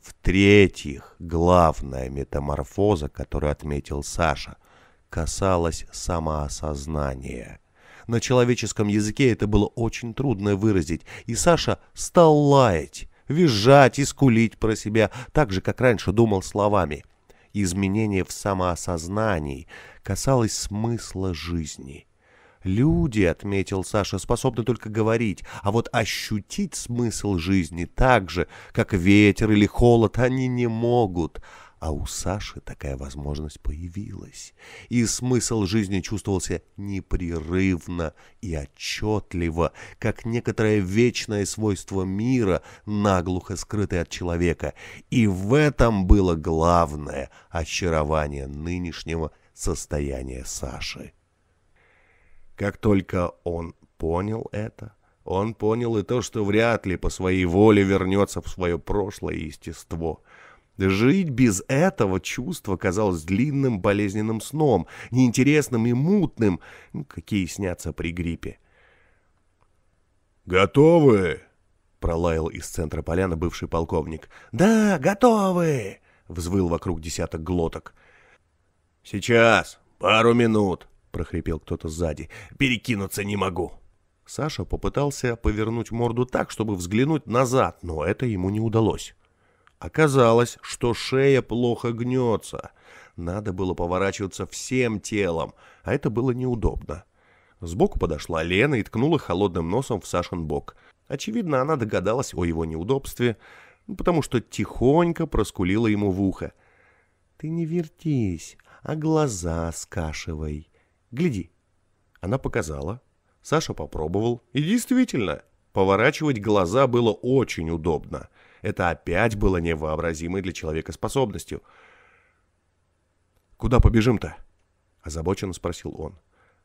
В-третьих, главная метаморфоза, которую отметил Саша, касалась самоосознания. На человеческом языке это было очень трудно выразить, и Саша стал лаять, визжать и скулить про себя, так же, как раньше думал словами — изменение в самоосознании касалось смысла жизни. Люди, отметил Саша, способны только говорить, а вот ощутить смысл жизни так же, как ветер или холод, они не могут. А у Саши такая возможность появилась, и смысл жизни чувствовался непрерывно и отчетливо, как некоторое вечное свойство мира, наглухо скрытое от человека. И в этом было главное очарование нынешнего состояния Саши. Как только он понял это, он понял и то, что вряд ли по своей воле вернется в свое прошлое естество — Жить без этого чувства казалось длинным болезненным сном, неинтересным и мутным, ну, какие снятся при гриппе. «Готовы?» — пролаял из центра поляны бывший полковник. «Да, готовы!» — взвыл вокруг десяток глоток. «Сейчас, пару минут!» — прохрипел кто-то сзади. «Перекинуться не могу!» Саша попытался повернуть морду так, чтобы взглянуть назад, но это ему не удалось. Оказалось, что шея плохо гнется. Надо было поворачиваться всем телом, а это было неудобно. Сбоку подошла Лена и ткнула холодным носом в Сашин бок. Очевидно, она догадалась о его неудобстве, потому что тихонько проскулила ему в ухо. «Ты не вертись, а глаза скашивай. Гляди». Она показала. Саша попробовал. И действительно, поворачивать глаза было очень удобно. Это опять было невообразимой для человека способностью. «Куда побежим-то?» — озабоченно спросил он.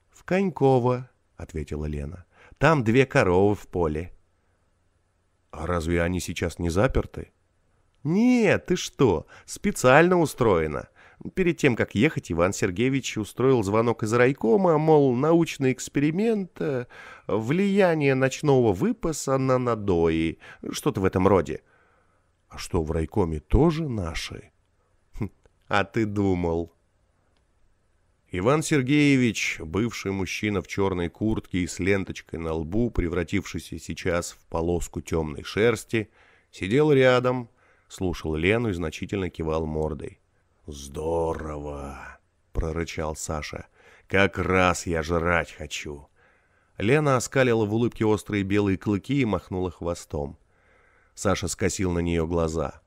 «В Коньково», — ответила Лена. «Там две коровы в поле». «А разве они сейчас не заперты?» «Нет, ты что, специально устроено. Перед тем, как ехать, Иван Сергеевич устроил звонок из райкома, мол, научный эксперимент, э, влияние ночного выпаса на надои, что-то в этом роде. А что, в райкоме тоже наши? Хм, а ты думал? Иван Сергеевич, бывший мужчина в черной куртке и с ленточкой на лбу, превратившийся сейчас в полоску темной шерсти, сидел рядом, слушал Лену и значительно кивал мордой. «Здорово!» — прорычал Саша. «Как раз я жрать хочу!» Лена оскалила в улыбке острые белые клыки и махнула хвостом. Саша скосил на нее глаза.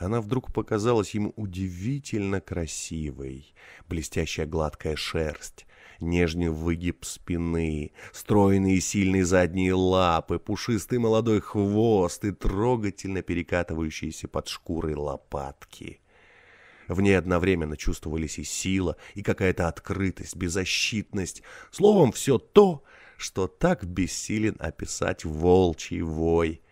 Она вдруг показалась ему удивительно красивой. Блестящая гладкая шерсть, нежный выгиб спины, стройные сильные задние лапы, пушистый молодой хвост и трогательно перекатывающиеся под шкурой лопатки. В ней одновременно чувствовались и сила, и какая-то открытость, беззащитность. Словом, все то, что так бессилен описать волчий вой —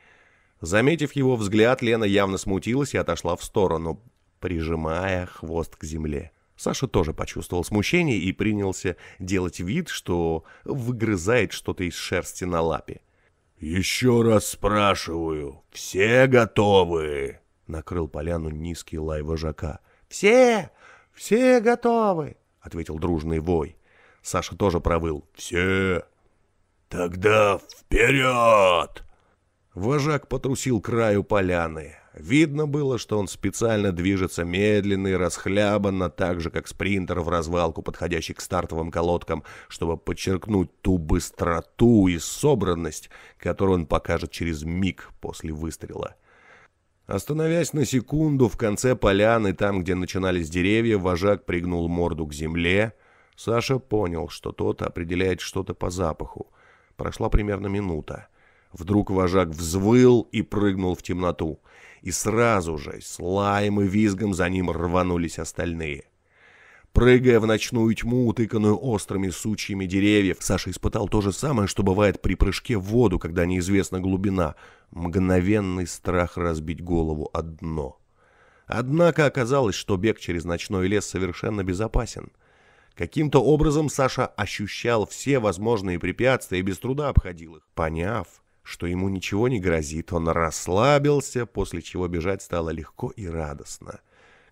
Заметив его взгляд, Лена явно смутилась и отошла в сторону, прижимая хвост к земле. Саша тоже почувствовал смущение и принялся делать вид, что выгрызает что-то из шерсти на лапе. «Еще раз спрашиваю, все готовы?» — накрыл поляну низкий лай вожака. «Все! Все готовы!» — ответил дружный вой. Саша тоже провыл. «Все! Тогда вперед!» Вожак потрусил краю поляны. Видно было, что он специально движется медленно и расхлябанно, так же, как спринтер в развалку, подходящий к стартовым колодкам, чтобы подчеркнуть ту быстроту и собранность, которую он покажет через миг после выстрела. Остановясь на секунду в конце поляны, там, где начинались деревья, вожак пригнул морду к земле. Саша понял, что тот определяет что-то по запаху. Прошла примерно минута. Вдруг вожак взвыл и прыгнул в темноту. И сразу же с лаем и визгом за ним рванулись остальные. Прыгая в ночную тьму, утыканную острыми сучьями деревьев, Саша испытал то же самое, что бывает при прыжке в воду, когда неизвестна глубина. Мгновенный страх разбить голову о дно. Однако оказалось, что бег через ночной лес совершенно безопасен. Каким-то образом Саша ощущал все возможные препятствия и без труда обходил их. Поняв, что ему ничего не грозит, он расслабился, после чего бежать стало легко и радостно.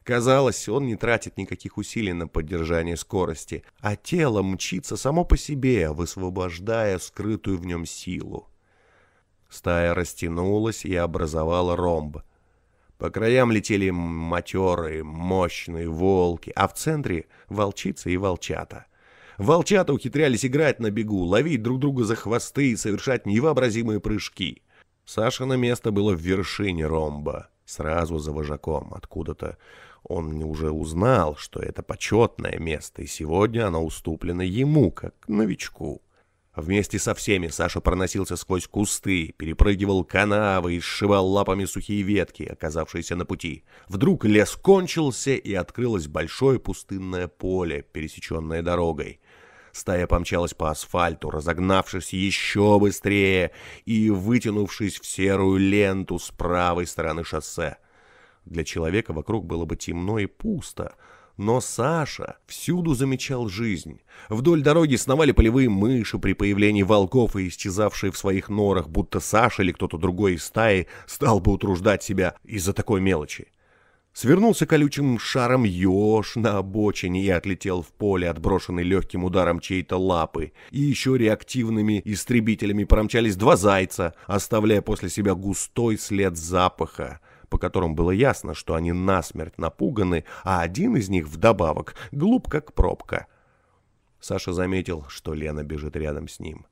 Казалось, он не тратит никаких усилий на поддержание скорости, а тело мчится само по себе, высвобождая скрытую в нем силу. Стая растянулась и образовала ромб — по краям летели матерые, мощные волки, а в центре — волчица и волчата. Волчата ухитрялись играть на бегу, ловить друг друга за хвосты и совершать невообразимые прыжки. Саша на место было в вершине ромба, сразу за вожаком. Откуда-то он уже узнал, что это почетное место, и сегодня оно уступлено ему, как новичку. Вместе со всеми Саша проносился сквозь кусты, перепрыгивал канавы и сшивал лапами сухие ветки, оказавшиеся на пути. Вдруг лес кончился, и открылось большое пустынное поле, пересеченное дорогой. Стая помчалась по асфальту, разогнавшись еще быстрее и вытянувшись в серую ленту с правой стороны шоссе. Для человека вокруг было бы темно и пусто — но Саша всюду замечал жизнь. Вдоль дороги сновали полевые мыши при появлении волков и исчезавшие в своих норах, будто Саша или кто-то другой из стаи стал бы утруждать себя из-за такой мелочи. Свернулся колючим шаром еж на обочине и отлетел в поле, отброшенный легким ударом чьей-то лапы. И еще реактивными истребителями промчались два зайца, оставляя после себя густой след запаха по которым было ясно, что они насмерть напуганы, а один из них вдобавок глуп как пробка. Саша заметил, что Лена бежит рядом с ним.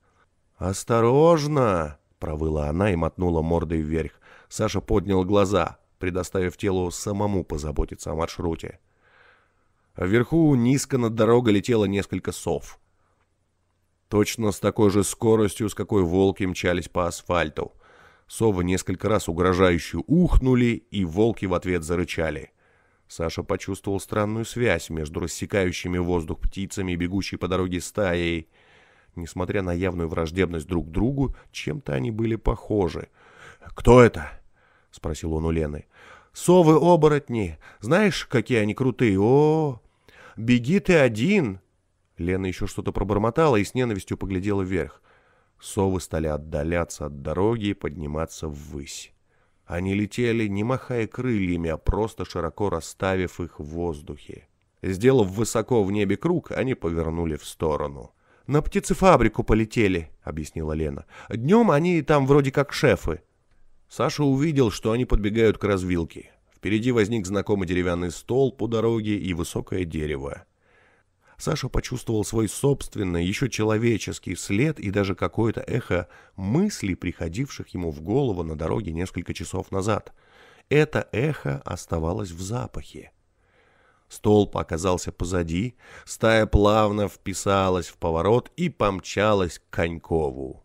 «Осторожно!» — провыла она и мотнула мордой вверх. Саша поднял глаза, предоставив телу самому позаботиться о маршруте. Вверху низко над дорогой летело несколько сов. Точно с такой же скоростью, с какой волки мчались по асфальту — Совы несколько раз угрожающе ухнули, и волки в ответ зарычали. Саша почувствовал странную связь между рассекающими воздух птицами и бегущей по дороге стаей. Несмотря на явную враждебность друг к другу, чем-то они были похожи. «Кто это?» — спросил он у Лены. «Совы-оборотни. Знаешь, какие они крутые? О, беги ты один!» Лена еще что-то пробормотала и с ненавистью поглядела вверх. Совы стали отдаляться от дороги и подниматься ввысь. Они летели, не махая крыльями, а просто широко расставив их в воздухе. Сделав высоко в небе круг, они повернули в сторону. «На птицефабрику полетели», — объяснила Лена. «Днем они там вроде как шефы». Саша увидел, что они подбегают к развилке. Впереди возник знакомый деревянный стол по дороге и высокое дерево. Саша почувствовал свой собственный, еще человеческий след и даже какое-то эхо мыслей, приходивших ему в голову на дороге несколько часов назад. Это эхо оставалось в запахе. Столб оказался позади, стая плавно вписалась в поворот и помчалась к Конькову.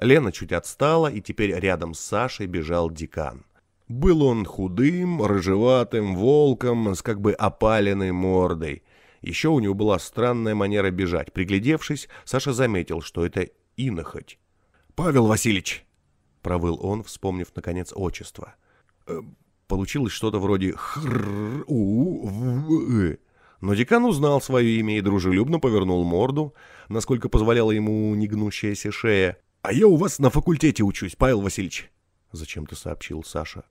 Лена чуть отстала, и теперь рядом с Сашей бежал декан. Был он худым, рыжеватым волком с как бы опаленной мордой — еще у него была странная манера бежать. Приглядевшись, Саша заметил, что это инохоть. «Павел Васильевич!» — провыл он, вспомнив, наконец, отчество. «Э, получилось что-то вроде хр у в Но декан узнал свое имя и дружелюбно повернул морду, насколько позволяла ему негнущаяся шея. «А я у вас на факультете учусь, Павел Васильевич!» — зачем-то сообщил Саша.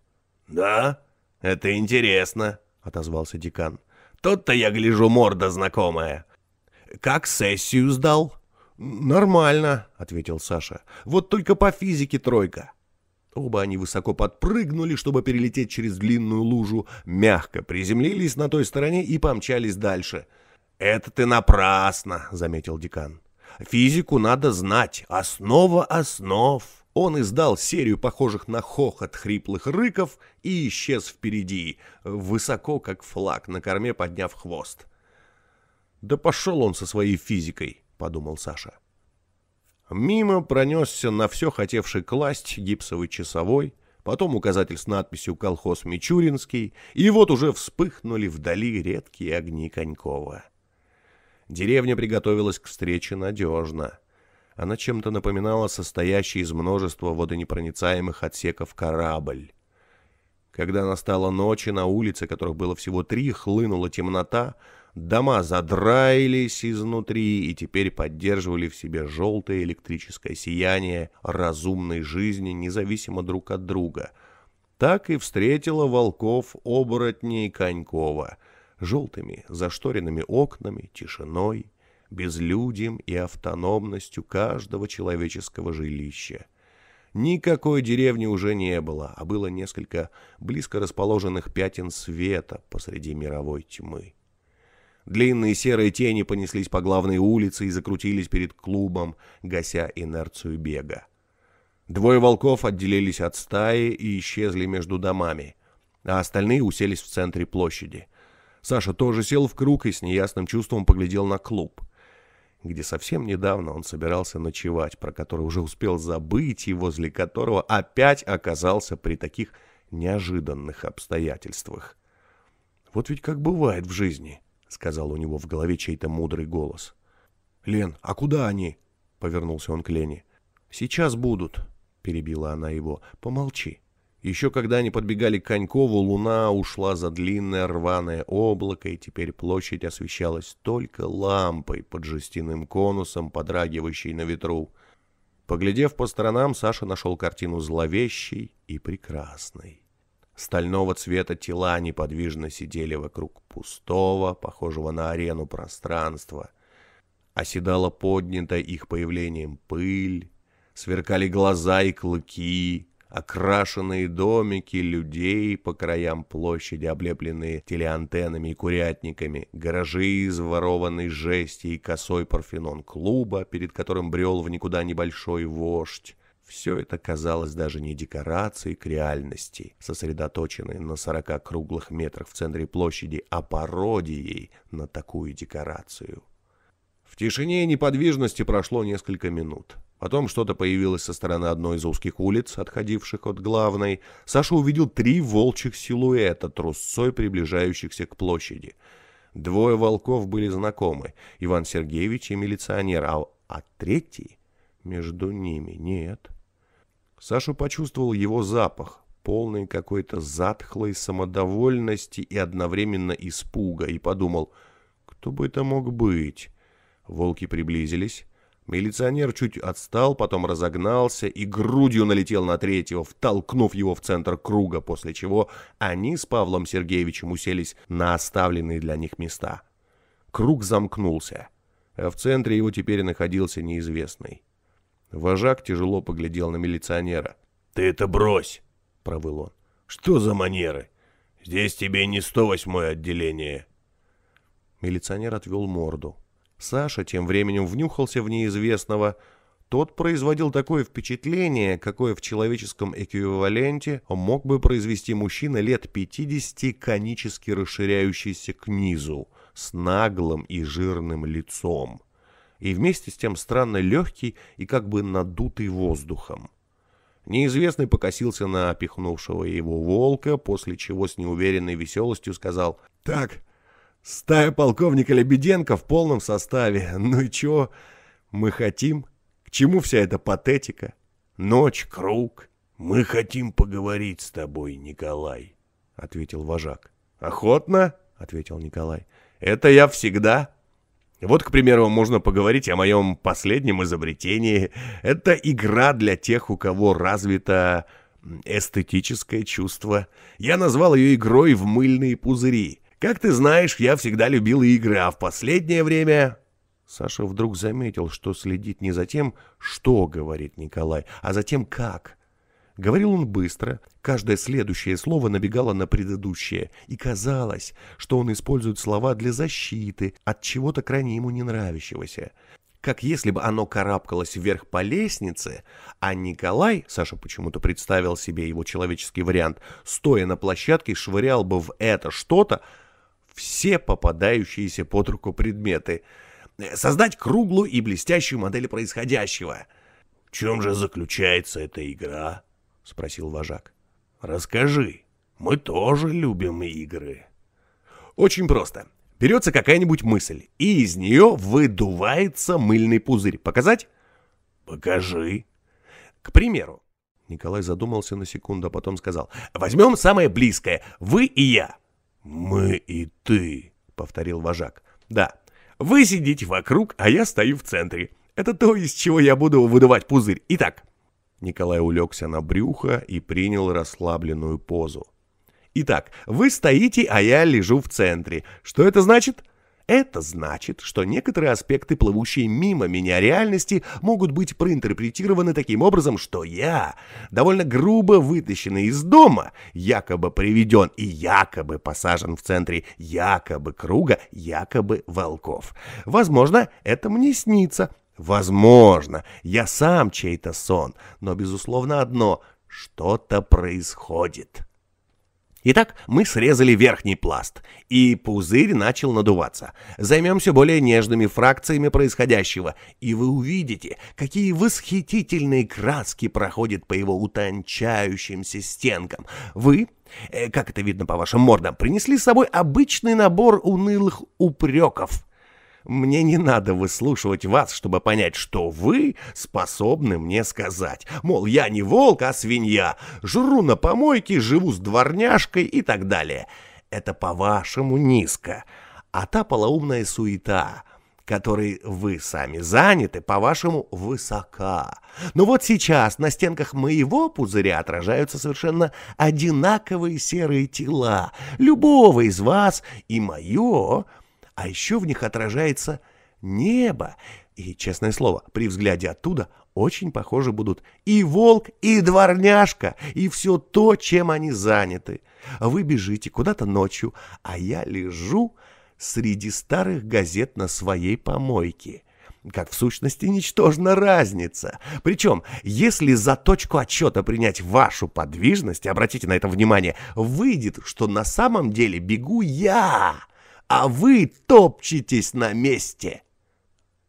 «Да? Это интересно!» — отозвался декан. Тот-то я гляжу, морда знакомая. Как сессию сдал? Нормально, ответил Саша. Вот только по физике тройка. Оба они высоко подпрыгнули, чтобы перелететь через длинную лужу, мягко приземлились на той стороне и помчались дальше. «Это ты напрасно», — заметил декан. «Физику надо знать. Основа основ». Он издал серию похожих на хохот хриплых рыков и исчез впереди, высоко, как флаг, на корме подняв хвост. «Да пошел он со своей физикой», — подумал Саша. Мимо пронесся на все хотевший класть гипсовый часовой, потом указатель с надписью «Колхоз Мичуринский», и вот уже вспыхнули вдали редкие огни Конькова. Деревня приготовилась к встрече надежно. Она чем-то напоминала состоящий из множества водонепроницаемых отсеков корабль. Когда настала ночь, и на улице, которых было всего три, хлынула темнота, дома задраились изнутри и теперь поддерживали в себе желтое электрическое сияние разумной жизни, независимо друг от друга. Так и встретила волков, оборотней Конькова — желтыми зашторенными окнами, тишиной, безлюдием и автономностью каждого человеческого жилища. Никакой деревни уже не было, а было несколько близко расположенных пятен света посреди мировой тьмы. Длинные серые тени понеслись по главной улице и закрутились перед клубом, гася инерцию бега. Двое волков отделились от стаи и исчезли между домами, а остальные уселись в центре площади. Саша тоже сел в круг и с неясным чувством поглядел на клуб, где совсем недавно он собирался ночевать, про который уже успел забыть и возле которого опять оказался при таких неожиданных обстоятельствах. «Вот ведь как бывает в жизни», — сказал у него в голове чей-то мудрый голос. «Лен, а куда они?» — повернулся он к Лене. «Сейчас будут», — перебила она его. «Помолчи». Еще когда они подбегали к Конькову, луна ушла за длинное рваное облако, и теперь площадь освещалась только лампой под жестяным конусом, подрагивающей на ветру. Поглядев по сторонам, Саша нашел картину зловещей и прекрасной. Стального цвета тела неподвижно сидели вокруг пустого, похожего на арену пространства. Оседала поднята их появлением пыль, сверкали глаза и клыки — окрашенные домики людей по краям площади, облепленные телеантеннами и курятниками, гаражи из ворованной жести и косой парфенон клуба, перед которым брел в никуда небольшой вождь. Все это казалось даже не декорацией к реальности, сосредоточенной на сорока круглых метрах в центре площади, а пародией на такую декорацию. В тишине и неподвижности прошло несколько минут. Потом что-то появилось со стороны одной из узких улиц, отходивших от главной. Саша увидел три волчьих силуэта, трусцой приближающихся к площади. Двое волков были знакомы, Иван Сергеевич и милиционер, а, а третий между ними нет. Саша почувствовал его запах, полный какой-то затхлой самодовольности и одновременно испуга, и подумал, кто бы это мог быть. Волки приблизились. Милиционер чуть отстал, потом разогнался и грудью налетел на третьего, втолкнув его в центр круга, после чего они с Павлом Сергеевичем уселись на оставленные для них места. Круг замкнулся, в центре его теперь находился неизвестный. Вожак тяжело поглядел на милиционера. «Ты это брось!» — провыл он. «Что за манеры? Здесь тебе не 108-е отделение!» Милиционер отвел морду. Саша тем временем внюхался в неизвестного. Тот производил такое впечатление, какое в человеческом эквиваленте мог бы произвести мужчина лет 50, конически расширяющийся к низу, с наглым и жирным лицом. И вместе с тем странно легкий и как бы надутый воздухом. Неизвестный покосился на опихнувшего его волка, после чего с неуверенной веселостью сказал «Так, Стая полковника Лебеденко в полном составе. Ну и чё мы хотим? К чему вся эта патетика? Ночь, круг. Мы хотим поговорить с тобой, Николай, — ответил вожак. Охотно, — ответил Николай. Это я всегда. Вот, к примеру, можно поговорить о моем последнем изобретении. Это игра для тех, у кого развито эстетическое чувство. Я назвал ее игрой в мыльные пузыри. Как ты знаешь, я всегда любил игры, а в последнее время...» Саша вдруг заметил, что следит не за тем, что говорит Николай, а за тем, как. Говорил он быстро, каждое следующее слово набегало на предыдущее, и казалось, что он использует слова для защиты от чего-то крайне ему не нравящегося. Как если бы оно карабкалось вверх по лестнице, а Николай, Саша почему-то представил себе его человеческий вариант, стоя на площадке, швырял бы в это что-то, все попадающиеся под руку предметы. Создать круглую и блестящую модель происходящего. «В чем же заключается эта игра?» — спросил вожак. «Расскажи. Мы тоже любим игры». «Очень просто. берется какая-нибудь мысль, и из нее выдувается мыльный пузырь. Показать? Покажи. К примеру. Николай задумался на секунду, а потом сказал. Возьмем самое близкое. Вы и я. Мы и ты, повторил вожак. Да. Вы сидите вокруг, а я стою в центре. Это то, из чего я буду выдувать пузырь. Итак. Николай улегся на брюхо и принял расслабленную позу. Итак, вы стоите, а я лежу в центре. Что это значит? Это значит, что некоторые аспекты, плывущие мимо меня реальности, могут быть проинтерпретированы таким образом, что я, довольно грубо вытащенный из дома, якобы приведен и якобы посажен в центре якобы круга, якобы волков. Возможно, это мне снится. Возможно, я сам чей-то сон, но, безусловно, одно — что-то происходит. Итак, мы срезали верхний пласт, и пузырь начал надуваться. Займемся более нежными фракциями происходящего, и вы увидите, какие восхитительные краски проходят по его утончающимся стенкам. Вы, э, как это видно по вашим мордам, принесли с собой обычный набор унылых упреков. Мне не надо выслушивать вас, чтобы понять, что вы способны мне сказать. Мол, я не волк, а свинья, жру на помойке, живу с дворняжкой и так далее. Это по-вашему низко. А та полоумная суета, которой вы сами заняты, по-вашему, высока. Но вот сейчас на стенках моего пузыря отражаются совершенно одинаковые серые тела. Любого из вас и мое а еще в них отражается небо. И, честное слово, при взгляде оттуда очень похожи будут и волк, и дворняжка, и все то, чем они заняты. Вы бежите куда-то ночью, а я лежу среди старых газет на своей помойке. Как в сущности ничтожна разница. Причем, если за точку отсчета принять вашу подвижность, обратите на это внимание, выйдет, что на самом деле бегу я, а вы топчетесь на месте.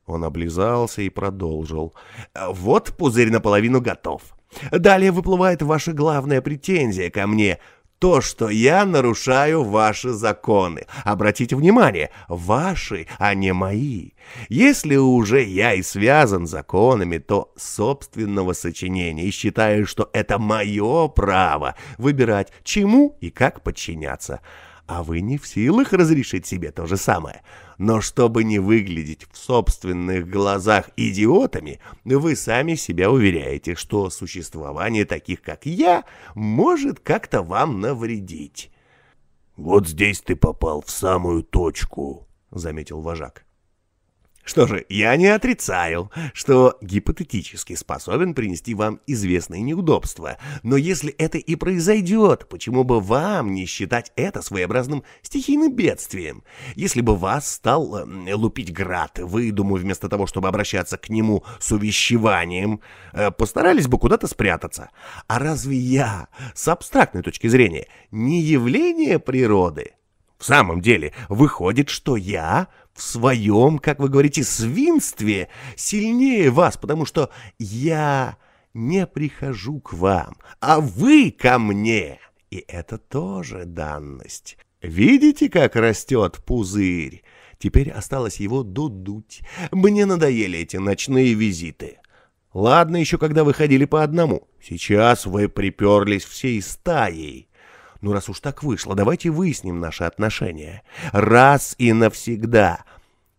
Он облизался и продолжил. Вот пузырь наполовину готов. Далее выплывает ваша главная претензия ко мне — то, что я нарушаю ваши законы. Обратите внимание, ваши, а не мои. Если уже я и связан законами, то собственного сочинения и считаю, что это мое право выбирать, чему и как подчиняться а вы не в силах разрешить себе то же самое. Но чтобы не выглядеть в собственных глазах идиотами, вы сами себя уверяете, что существование таких, как я, может как-то вам навредить. «Вот здесь ты попал в самую точку», — заметил вожак. Что же, я не отрицаю, что гипотетически способен принести вам известные неудобства. Но если это и произойдет, почему бы вам не считать это своеобразным стихийным бедствием? Если бы вас стал э, лупить град, вы, думаю, вместо того, чтобы обращаться к нему с увещеванием, э, постарались бы куда-то спрятаться. А разве я, с абстрактной точки зрения, не явление природы? В самом деле, выходит, что я в своем, как вы говорите, свинстве сильнее вас, потому что я не прихожу к вам, а вы ко мне. И это тоже данность. Видите, как растет пузырь? Теперь осталось его дудуть. Мне надоели эти ночные визиты. Ладно еще, когда вы ходили по одному. Сейчас вы приперлись всей стаей. Ну, раз уж так вышло, давайте выясним наши отношения. Раз и навсегда.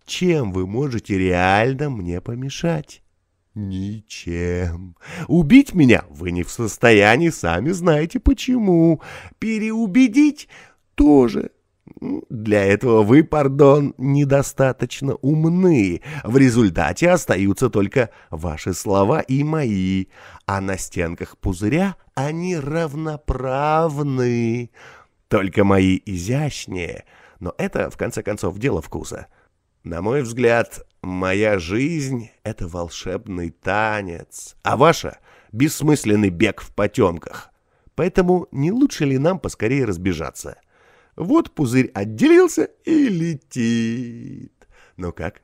Чем вы можете реально мне помешать? Ничем. Убить меня вы не в состоянии, сами знаете почему. Переубедить тоже для этого вы, пардон, недостаточно умны. В результате остаются только ваши слова и мои, а на стенках пузыря они равноправны. Только мои изящнее, но это, в конце концов, дело вкуса. На мой взгляд, моя жизнь — это волшебный танец, а ваша — бессмысленный бег в потемках. Поэтому не лучше ли нам поскорее разбежаться?» Вот пузырь отделился и летит. Ну как?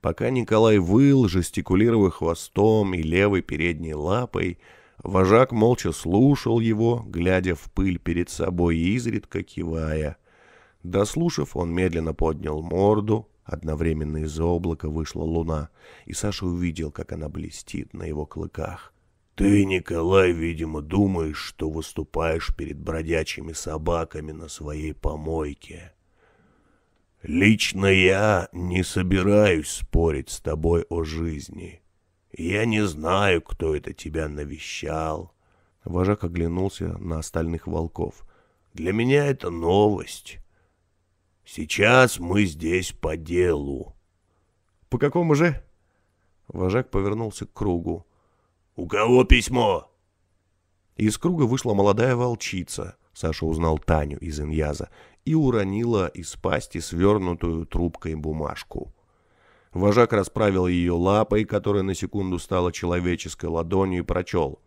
Пока Николай выл, жестикулируя хвостом и левой передней лапой, вожак молча слушал его, глядя в пыль перед собой и изредка кивая. Дослушав, он медленно поднял морду, одновременно из-за облака вышла луна, и Саша увидел, как она блестит на его клыках. «Ты, Николай, видимо, думаешь, что выступаешь перед бродячими собаками на своей помойке. Лично я не собираюсь спорить с тобой о жизни. Я не знаю, кто это тебя навещал». Вожак оглянулся на остальных волков. «Для меня это новость». Сейчас мы здесь по делу. По какому же? Вожак повернулся к кругу. У кого письмо? Из круга вышла молодая волчица. Саша узнал Таню из Иньяза и уронила из пасти свернутую трубкой бумажку. Вожак расправил ее лапой, которая на секунду стала человеческой ладонью, и прочел.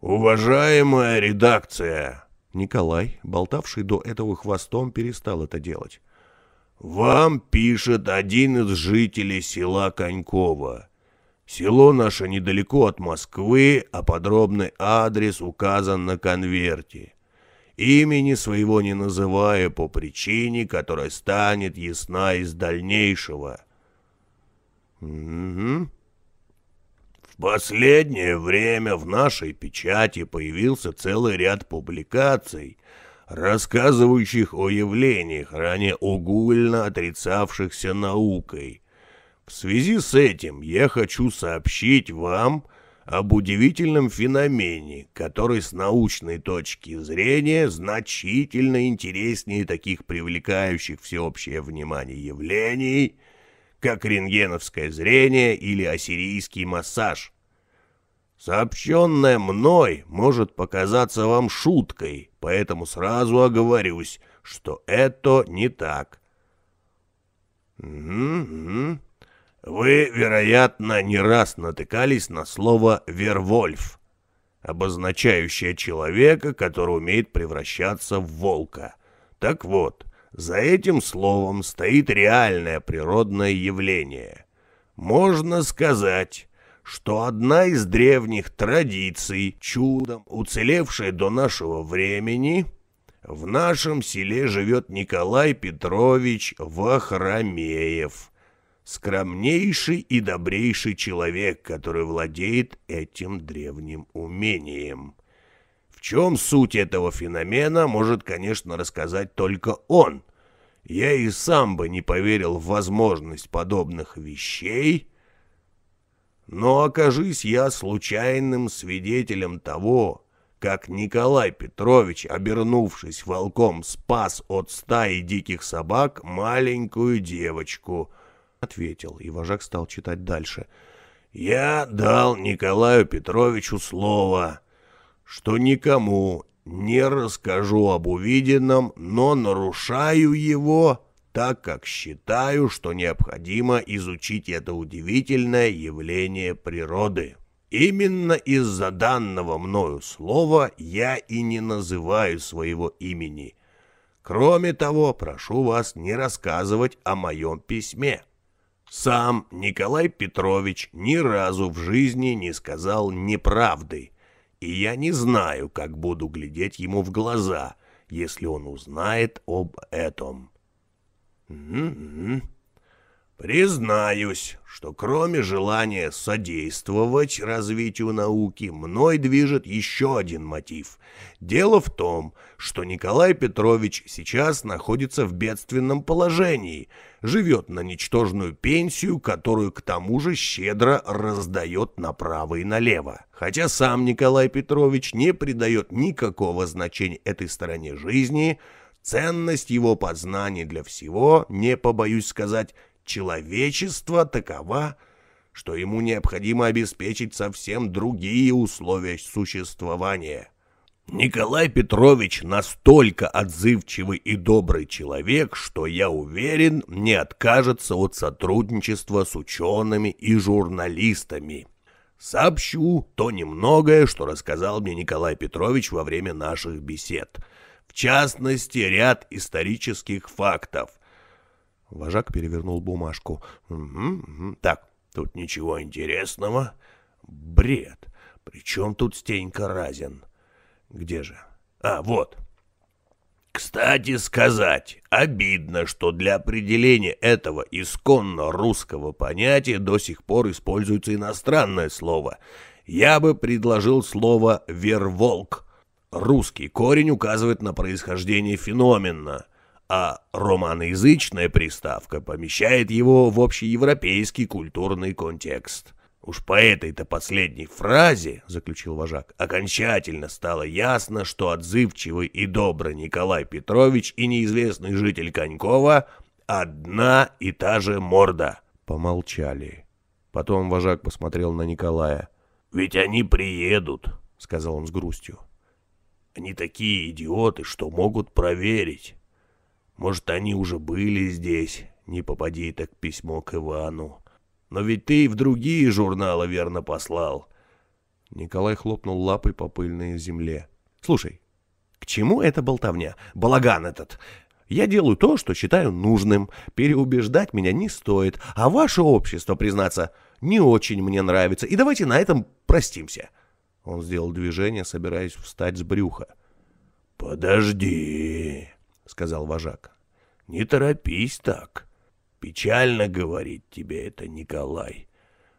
«Уважаемая редакция!» Николай, болтавший до этого хвостом, перестал это делать. «Вам пишет один из жителей села Конькова. Село наше недалеко от Москвы, а подробный адрес указан на конверте. Имени своего не называя по причине, которая станет ясна из дальнейшего». «Угу». В последнее время в нашей печати появился целый ряд публикаций – рассказывающих о явлениях, ранее огульно отрицавшихся наукой. В связи с этим я хочу сообщить вам об удивительном феномене, который с научной точки зрения значительно интереснее таких привлекающих всеобщее внимание явлений, как рентгеновское зрение или ассирийский массаж – Сообщенное мной может показаться вам шуткой, поэтому сразу оговорюсь, что это не так. Угу. Вы, вероятно, не раз натыкались на слово «вервольф», обозначающее человека, который умеет превращаться в волка. Так вот, за этим словом стоит реальное природное явление. Можно сказать что одна из древних традиций, чудом уцелевшая до нашего времени, в нашем селе живет Николай Петрович Вахромеев, скромнейший и добрейший человек, который владеет этим древним умением. В чем суть этого феномена, может, конечно, рассказать только он. Я и сам бы не поверил в возможность подобных вещей, но окажись я случайным свидетелем того, как Николай Петрович, обернувшись волком, спас от стаи диких собак маленькую девочку, — ответил, и вожак стал читать дальше. «Я дал Николаю Петровичу слово, что никому не расскажу об увиденном, но нарушаю его так как считаю, что необходимо изучить это удивительное явление природы. Именно из-за данного мною слова я и не называю своего имени. Кроме того, прошу вас не рассказывать о моем письме. Сам Николай Петрович ни разу в жизни не сказал неправды, и я не знаю, как буду глядеть ему в глаза, если он узнает об этом. Угу. Признаюсь, что кроме желания содействовать развитию науки, мной движет еще один мотив. Дело в том, что Николай Петрович сейчас находится в бедственном положении, живет на ничтожную пенсию, которую к тому же щедро раздает направо и налево. Хотя сам Николай Петрович не придает никакого значения этой стороне жизни – Ценность его познаний для всего, не побоюсь сказать, человечества такова, что ему необходимо обеспечить совсем другие условия существования. Николай Петрович настолько отзывчивый и добрый человек, что, я уверен, не откажется от сотрудничества с учеными и журналистами. Сообщу то немногое, что рассказал мне Николай Петрович во время наших бесед – в частности, ряд исторических фактов. Вожак перевернул бумажку. Угу, угу. Так, тут ничего интересного. Бред. Причем тут Стенька Разин? Где же? А, вот. Кстати сказать, обидно, что для определения этого исконно русского понятия до сих пор используется иностранное слово. Я бы предложил слово «верволк». Русский корень указывает на происхождение феномена, а романоязычная приставка помещает его в общеевропейский культурный контекст. Уж по этой-то последней фразе, заключил вожак, окончательно стало ясно, что отзывчивый и добрый Николай Петрович и неизвестный житель Конькова одна и та же морда. Помолчали. Потом вожак посмотрел на Николая. «Ведь они приедут», — сказал он с грустью. «Они такие идиоты, что могут проверить. Может, они уже были здесь, не попади так письмо к Ивану. Но ведь ты и в другие журналы верно послал. Николай хлопнул лапой по пыльной земле. Слушай, к чему эта болтовня? Балаган этот. Я делаю то, что считаю нужным. Переубеждать меня не стоит. А ваше общество, признаться, не очень мне нравится. И давайте на этом простимся. Он сделал движение, собираясь встать с брюха. «Подожди», — сказал вожак. «Не торопись так. Печально говорить тебе это, Николай,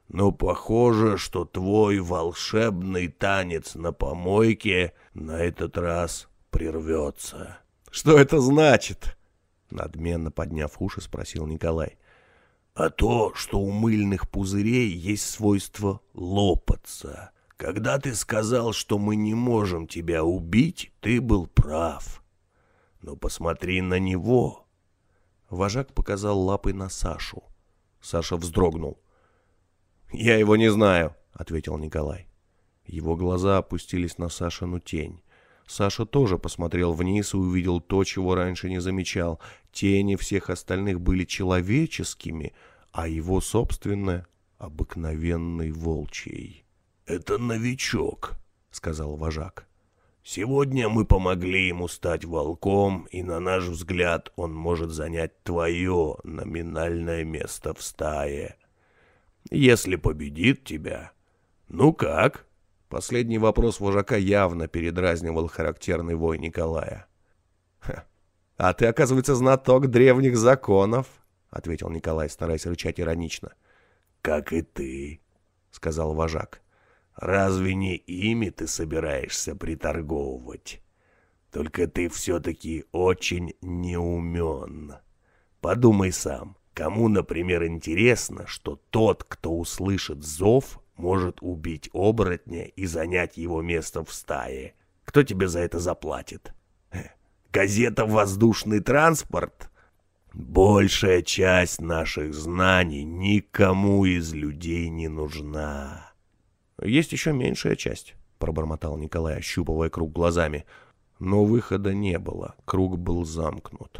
но похоже, что твой волшебный танец на помойке на этот раз прервется. — Что это значит? — надменно подняв уши, спросил Николай. — А то, что у мыльных пузырей есть свойство лопаться. Когда ты сказал, что мы не можем тебя убить, ты был прав. Но посмотри на него. Вожак показал лапой на Сашу. Саша вздрогнул. «Я его не знаю», — ответил Николай. Его глаза опустились на Сашину тень. Саша тоже посмотрел вниз и увидел то, чего раньше не замечал. Тени всех остальных были человеческими, а его собственная — обыкновенной волчьей. «Это новичок», — сказал вожак. Сегодня мы помогли ему стать волком, и, на наш взгляд, он может занять твое номинальное место в стае. Если победит тебя, ну как?» Последний вопрос вожака явно передразнивал характерный вой Николая. «А ты, оказывается, знаток древних законов», — ответил Николай, стараясь рычать иронично. «Как и ты», — сказал вожак. Разве не ими ты собираешься приторговывать? Только ты все-таки очень неумен. Подумай сам, кому, например, интересно, что тот, кто услышит зов, может убить оборотня и занять его место в стае? Кто тебе за это заплатит? Газета «Воздушный транспорт»? Большая часть наших знаний никому из людей не нужна. Есть еще меньшая часть, пробормотал Николай, ощупывая круг глазами. Но выхода не было, круг был замкнут.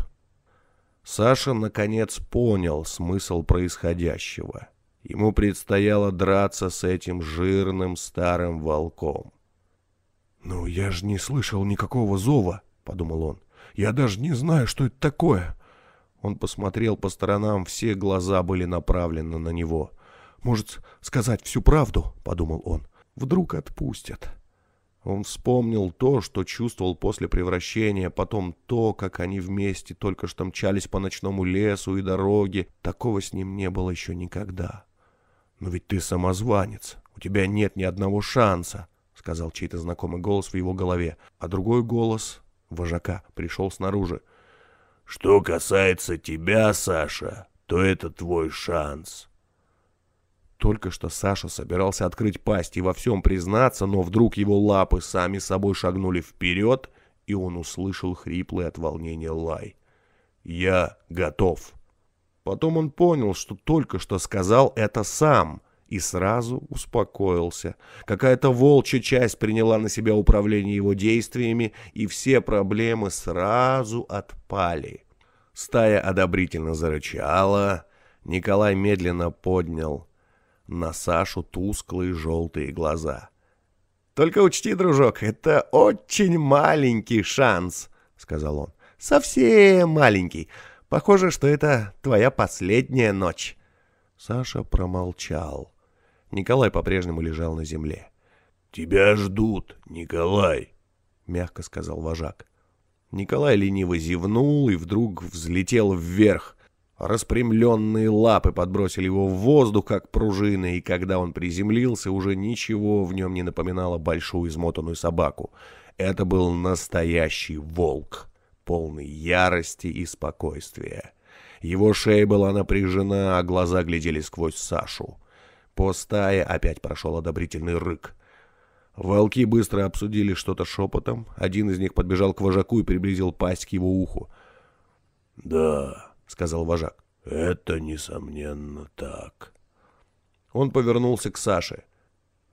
Саша, наконец, понял смысл происходящего. Ему предстояло драться с этим жирным старым волком. «Ну, я же не слышал никакого зова», — подумал он. «Я даже не знаю, что это такое». Он посмотрел по сторонам, все глаза были направлены на него. Может, сказать всю правду, подумал он. Вдруг отпустят. Он вспомнил то, что чувствовал после превращения, потом то, как они вместе только что мчались по ночному лесу и дороге. Такого с ним не было еще никогда. «Но ведь ты самозванец, у тебя нет ни одного шанса», — сказал чей-то знакомый голос в его голове, а другой голос, вожака, пришел снаружи. «Что касается тебя, Саша, то это твой шанс. Только что Саша собирался открыть пасть и во всем признаться, но вдруг его лапы сами собой шагнули вперед, и он услышал хриплый от волнения лай. «Я готов». Потом он понял, что только что сказал это сам, и сразу успокоился. Какая-то волчья часть приняла на себя управление его действиями, и все проблемы сразу отпали. Стая одобрительно зарычала. Николай медленно поднял на Сашу тусклые желтые глаза. «Только учти, дружок, это очень маленький шанс», — сказал он. «Совсем маленький. Похоже, что это твоя последняя ночь». Саша промолчал. Николай по-прежнему лежал на земле. «Тебя ждут, Николай», — мягко сказал вожак. Николай лениво зевнул и вдруг взлетел вверх. Распрямленные лапы подбросили его в воздух, как пружины, и когда он приземлился, уже ничего в нем не напоминало большую измотанную собаку. Это был настоящий волк, полный ярости и спокойствия. Его шея была напряжена, а глаза глядели сквозь Сашу. По стае опять прошел одобрительный рык. Волки быстро обсудили что-то шепотом. Один из них подбежал к вожаку и приблизил пасть к его уху. «Да», — сказал вожак, — «это, несомненно, так». Он повернулся к Саше.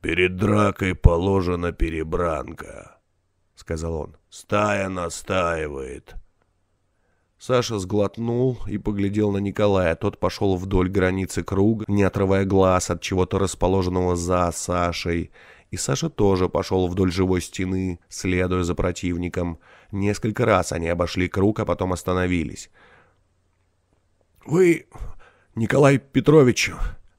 «Перед дракой положена перебранка», — сказал он. «Стая настаивает». Саша сглотнул и поглядел на Николая. Тот пошел вдоль границы круга, не отрывая глаз от чего-то расположенного за Сашей, и Саша тоже пошел вдоль живой стены, следуя за противником. Несколько раз они обошли круг, а потом остановились. «Вы, Николай Петрович,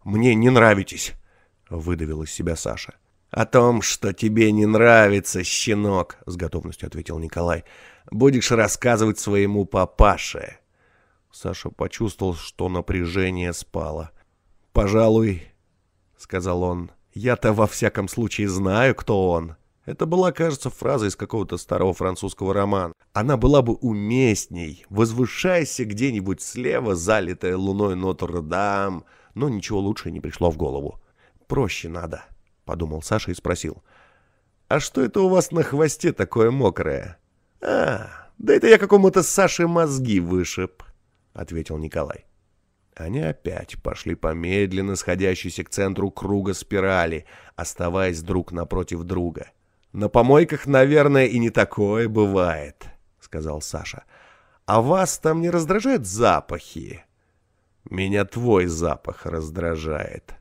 мне не нравитесь», — выдавил из себя Саша. «О том, что тебе не нравится, щенок», — с готовностью ответил Николай, — «будешь рассказывать своему папаше». Саша почувствовал, что напряжение спало. «Пожалуй», — сказал он, я-то во всяком случае знаю, кто он. Это была, кажется, фраза из какого-то старого французского романа. Она была бы уместней, возвышайся где-нибудь слева, залитая луной Нотр-Дам, но ничего лучше не пришло в голову. «Проще надо», — подумал Саша и спросил. «А что это у вас на хвосте такое мокрое?» «А, да это я какому-то Саше мозги вышиб», — ответил Николай. Они опять пошли по медленно сходящейся к центру круга спирали, оставаясь друг напротив друга. «На помойках, наверное, и не такое бывает», — сказал Саша. «А вас там не раздражают запахи?» «Меня твой запах раздражает».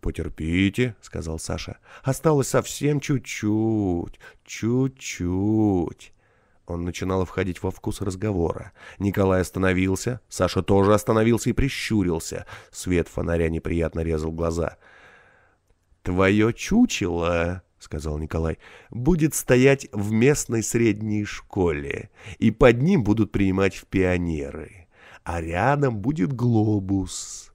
«Потерпите», — сказал Саша. «Осталось совсем чуть-чуть, чуть-чуть». Он начинал входить во вкус разговора. Николай остановился, Саша тоже остановился и прищурился. Свет фонаря неприятно резал глаза. «Твое чучело», — сказал Николай, — «будет стоять в местной средней школе, и под ним будут принимать в пионеры, а рядом будет глобус».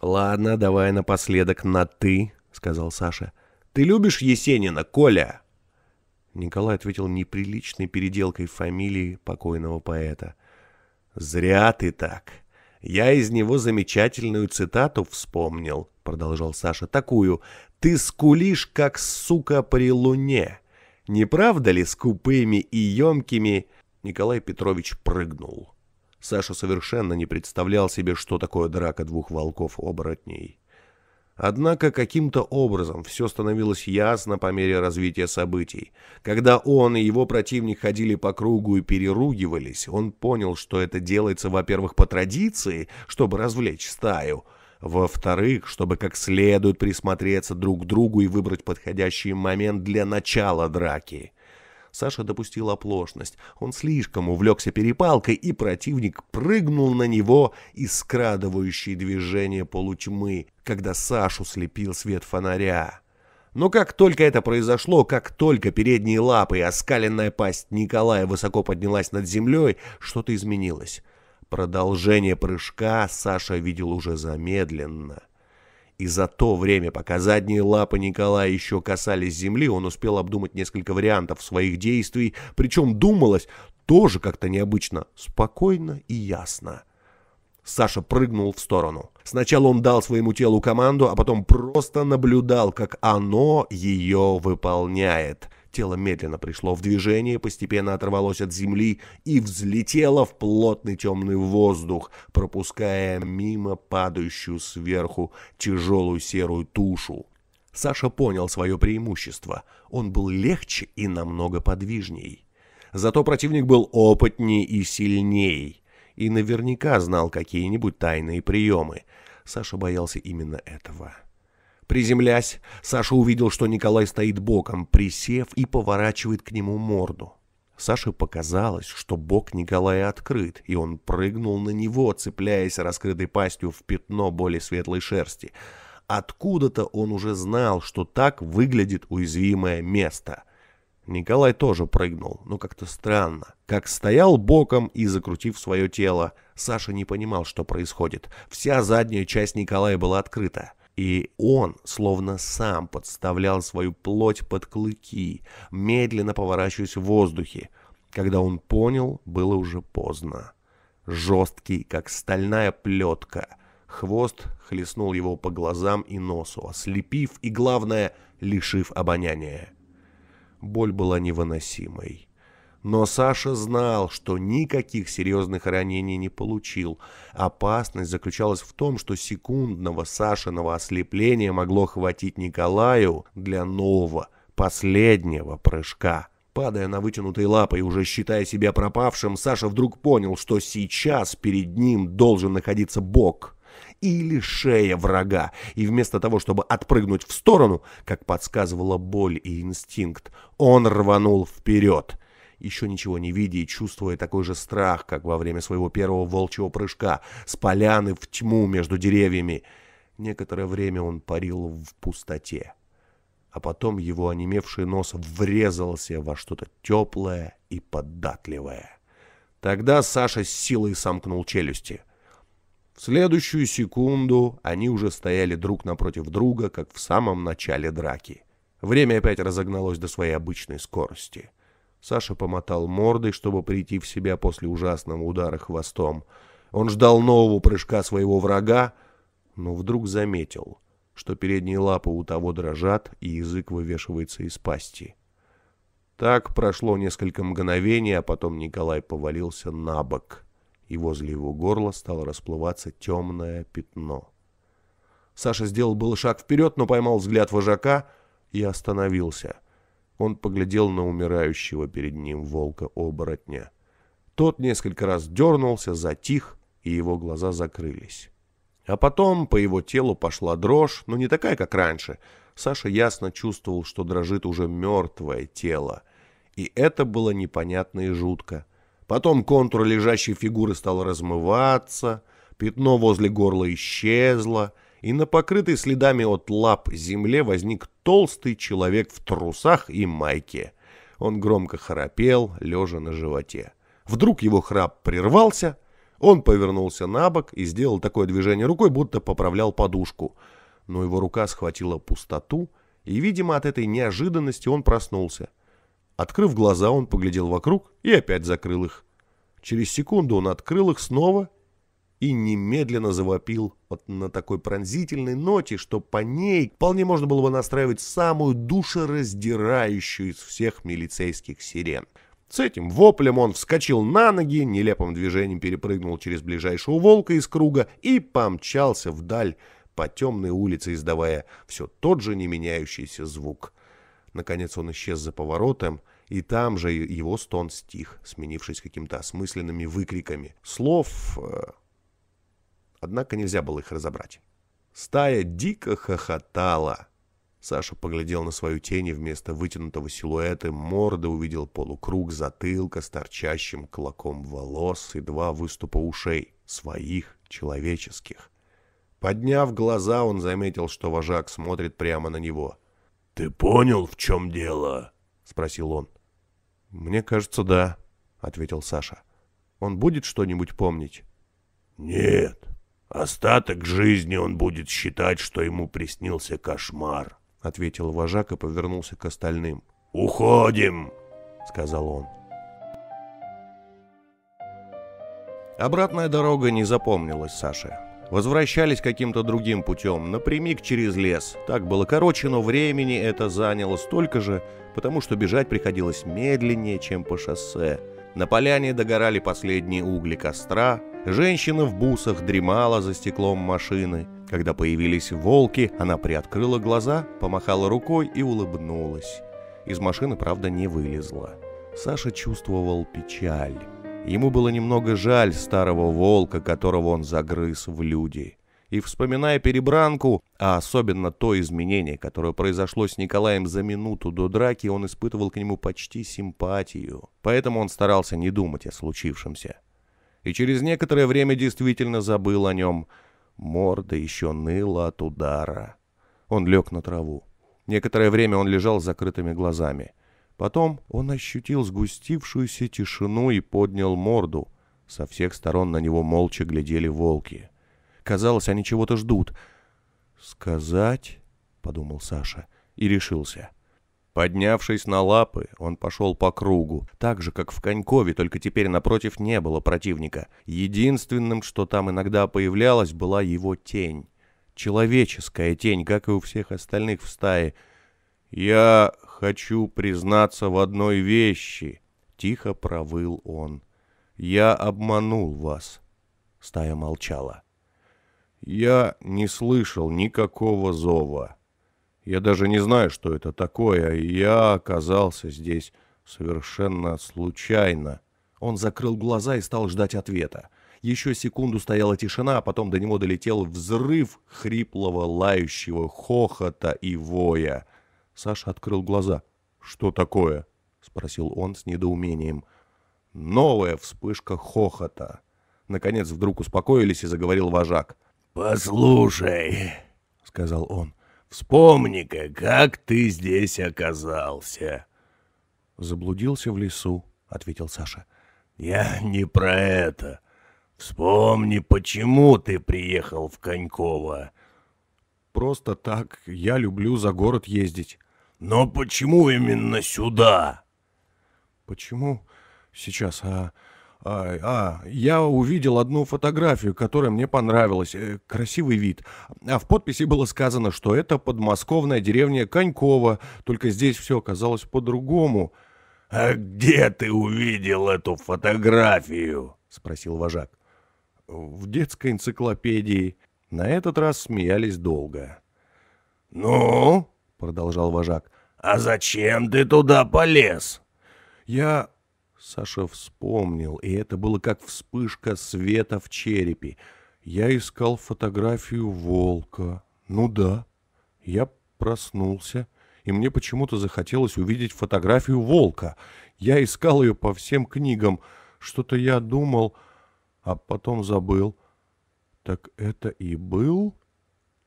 «Ладно, давай напоследок на «ты», — сказал Саша. «Ты любишь Есенина, Коля?» Николай ответил неприличной переделкой фамилии покойного поэта. «Зря ты так. Я из него замечательную цитату вспомнил», — продолжал Саша, — «такую. Ты скулишь, как сука при луне. Не правда ли скупыми и емкими?» Николай Петрович прыгнул. Саша совершенно не представлял себе, что такое драка двух волков-оборотней. Однако каким-то образом все становилось ясно по мере развития событий. Когда он и его противник ходили по кругу и переругивались, он понял, что это делается, во-первых, по традиции, чтобы развлечь стаю, во-вторых, чтобы как следует присмотреться друг к другу и выбрать подходящий момент для начала драки. Саша допустил оплошность. Он слишком увлекся перепалкой, и противник прыгнул на него из скрадывающей движения полутьмы, когда Сашу слепил свет фонаря. Но как только это произошло, как только передние лапы и оскаленная пасть Николая высоко поднялась над землей, что-то изменилось. Продолжение прыжка Саша видел уже замедленно. И за то время, пока задние лапы Николая еще касались земли, он успел обдумать несколько вариантов своих действий, причем думалось тоже как-то необычно, спокойно и ясно. Саша прыгнул в сторону. Сначала он дал своему телу команду, а потом просто наблюдал, как оно ее выполняет — Тело медленно пришло в движение, постепенно оторвалось от земли и взлетело в плотный темный воздух, пропуская мимо падающую сверху тяжелую серую тушу. Саша понял свое преимущество. Он был легче и намного подвижней. Зато противник был опытней и сильней. И наверняка знал какие-нибудь тайные приемы. Саша боялся именно этого. Приземлясь, Саша увидел, что Николай стоит боком, присев и поворачивает к нему морду. Саше показалось, что бок Николая открыт, и он прыгнул на него, цепляясь раскрытой пастью в пятно более светлой шерсти. Откуда-то он уже знал, что так выглядит уязвимое место. Николай тоже прыгнул, но как-то странно. Как стоял боком и закрутив свое тело. Саша не понимал, что происходит. Вся задняя часть Николая была открыта. И он, словно сам, подставлял свою плоть под клыки, медленно поворачиваясь в воздухе. Когда он понял, было уже поздно. Жесткий, как стальная плетка. Хвост хлестнул его по глазам и носу, ослепив и, главное, лишив обоняния. Боль была невыносимой. Но Саша знал, что никаких серьезных ранений не получил. Опасность заключалась в том, что секундного Сашиного ослепления могло хватить Николаю для нового, последнего прыжка. Падая на вытянутые лапы и уже считая себя пропавшим, Саша вдруг понял, что сейчас перед ним должен находиться бок или шея врага, и вместо того, чтобы отпрыгнуть в сторону, как подсказывала боль и инстинкт, он рванул вперед еще ничего не видя и чувствуя такой же страх, как во время своего первого волчьего прыжка, с поляны в тьму между деревьями. Некоторое время он парил в пустоте, а потом его онемевший нос врезался во что-то теплое и податливое. Тогда Саша с силой сомкнул челюсти. В следующую секунду они уже стояли друг напротив друга, как в самом начале драки. Время опять разогналось до своей обычной скорости — Саша помотал мордой, чтобы прийти в себя после ужасного удара хвостом. Он ждал нового прыжка своего врага, но вдруг заметил, что передние лапы у того дрожат и язык вывешивается из пасти. Так прошло несколько мгновений, а потом Николай повалился на бок, и возле его горла стало расплываться темное пятно. Саша сделал был шаг вперед, но поймал взгляд вожака и остановился — он поглядел на умирающего перед ним волка-оборотня. Тот несколько раз дернулся, затих, и его глаза закрылись. А потом по его телу пошла дрожь, но не такая, как раньше. Саша ясно чувствовал, что дрожит уже мертвое тело. И это было непонятно и жутко. Потом контур лежащей фигуры стал размываться, пятно возле горла исчезло, и на покрытой следами от лап земле возник толстый человек в трусах и майке. Он громко храпел, лежа на животе. Вдруг его храп прервался, он повернулся на бок и сделал такое движение рукой, будто поправлял подушку. Но его рука схватила пустоту, и, видимо, от этой неожиданности он проснулся. Открыв глаза, он поглядел вокруг и опять закрыл их. Через секунду он открыл их снова и немедленно завопил вот на такой пронзительной ноте, что по ней вполне можно было бы настраивать самую душераздирающую из всех милицейских сирен. С этим воплем он вскочил на ноги, нелепым движением перепрыгнул через ближайшего волка из круга и помчался вдаль по темной улице, издавая все тот же не меняющийся звук. Наконец он исчез за поворотом, и там же его стон стих, сменившись какими-то осмысленными выкриками. Слов э, однако нельзя было их разобрать. Стая дико хохотала. Саша поглядел на свою тень и вместо вытянутого силуэта морды увидел полукруг затылка с торчащим клоком волос и два выступа ушей, своих, человеческих. Подняв глаза, он заметил, что вожак смотрит прямо на него. «Ты понял, в чем дело?» — спросил он. «Мне кажется, да», — ответил Саша. «Он будет что-нибудь помнить?» «Нет. Остаток жизни он будет считать, что ему приснился кошмар, — ответил вожак и повернулся к остальным. «Уходим!» — сказал он. Обратная дорога не запомнилась Саше. Возвращались каким-то другим путем, напрямик через лес. Так было короче, но времени это заняло столько же, потому что бежать приходилось медленнее, чем по шоссе. На поляне догорали последние угли костра, женщина в бусах дремала за стеклом машины. Когда появились волки, она приоткрыла глаза, помахала рукой и улыбнулась. Из машины, правда, не вылезла. Саша чувствовал печаль. Ему было немного жаль старого волка, которого он загрыз в люди и, вспоминая перебранку, а особенно то изменение, которое произошло с Николаем за минуту до драки, он испытывал к нему почти симпатию. Поэтому он старался не думать о случившемся. И через некоторое время действительно забыл о нем. Морда еще ныла от удара. Он лег на траву. Некоторое время он лежал с закрытыми глазами. Потом он ощутил сгустившуюся тишину и поднял морду. Со всех сторон на него молча глядели волки. Казалось, они чего-то ждут. «Сказать?» — подумал Саша и решился. Поднявшись на лапы, он пошел по кругу, так же, как в Конькове, только теперь напротив не было противника. Единственным, что там иногда появлялось, была его тень. Человеческая тень, как и у всех остальных в стае. «Я хочу признаться в одной вещи», — тихо провыл он. «Я обманул вас». Стая молчала. «Я не слышал никакого зова». Я даже не знаю, что это такое, я оказался здесь совершенно случайно. Он закрыл глаза и стал ждать ответа. Еще секунду стояла тишина, а потом до него долетел взрыв хриплого, лающего хохота и воя. Саша открыл глаза. «Что такое?» — спросил он с недоумением. Новая вспышка хохота. Наконец вдруг успокоились и заговорил вожак. «Послушай», — сказал он, Вспомни-ка, как ты здесь оказался. Заблудился в лесу, ответил Саша. Я не про это. Вспомни, почему ты приехал в Коньково. Просто так, я люблю за город ездить. Но почему именно сюда? Почему? Сейчас, а... А, я увидел одну фотографию, которая мне понравилась. Э, красивый вид. А в подписи было сказано, что это подмосковная деревня Конькова, только здесь все оказалось по-другому. «А где ты увидел эту фотографию?» — спросил вожак. «В детской энциклопедии». На этот раз смеялись долго. «Ну?» — продолжал вожак. «А зачем ты туда полез?» «Я Саша вспомнил, и это было как вспышка света в черепе. Я искал фотографию волка. Ну да, я проснулся, и мне почему-то захотелось увидеть фотографию волка. Я искал ее по всем книгам. Что-то я думал, а потом забыл. Так это и был?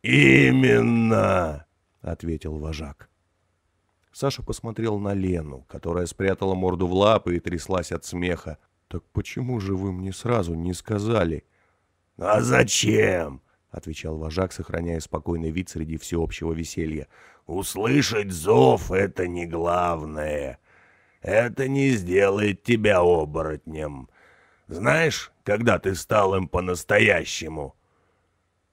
«Именно!» — ответил вожак. Саша посмотрел на Лену, которая спрятала морду в лапы и тряслась от смеха. «Так почему же вы мне сразу не сказали?» «А зачем?» — отвечал вожак, сохраняя спокойный вид среди всеобщего веселья. «Услышать зов — это не главное. Это не сделает тебя оборотнем. Знаешь, когда ты стал им по-настоящему?»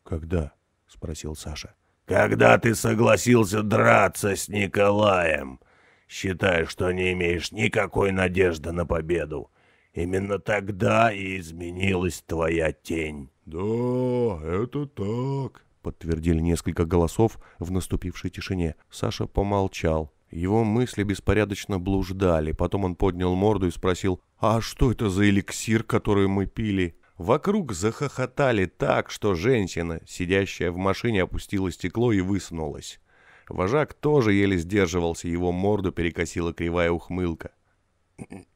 «Когда?» — спросил Саша когда ты согласился драться с Николаем, считая, что не имеешь никакой надежды на победу. Именно тогда и изменилась твоя тень. — Да, это так, — подтвердили несколько голосов в наступившей тишине. Саша помолчал. Его мысли беспорядочно блуждали. Потом он поднял морду и спросил, «А что это за эликсир, который мы пили?» Вокруг захохотали так, что женщина, сидящая в машине, опустила стекло и высунулась. Вожак тоже еле сдерживался, его морду перекосила кривая ухмылка.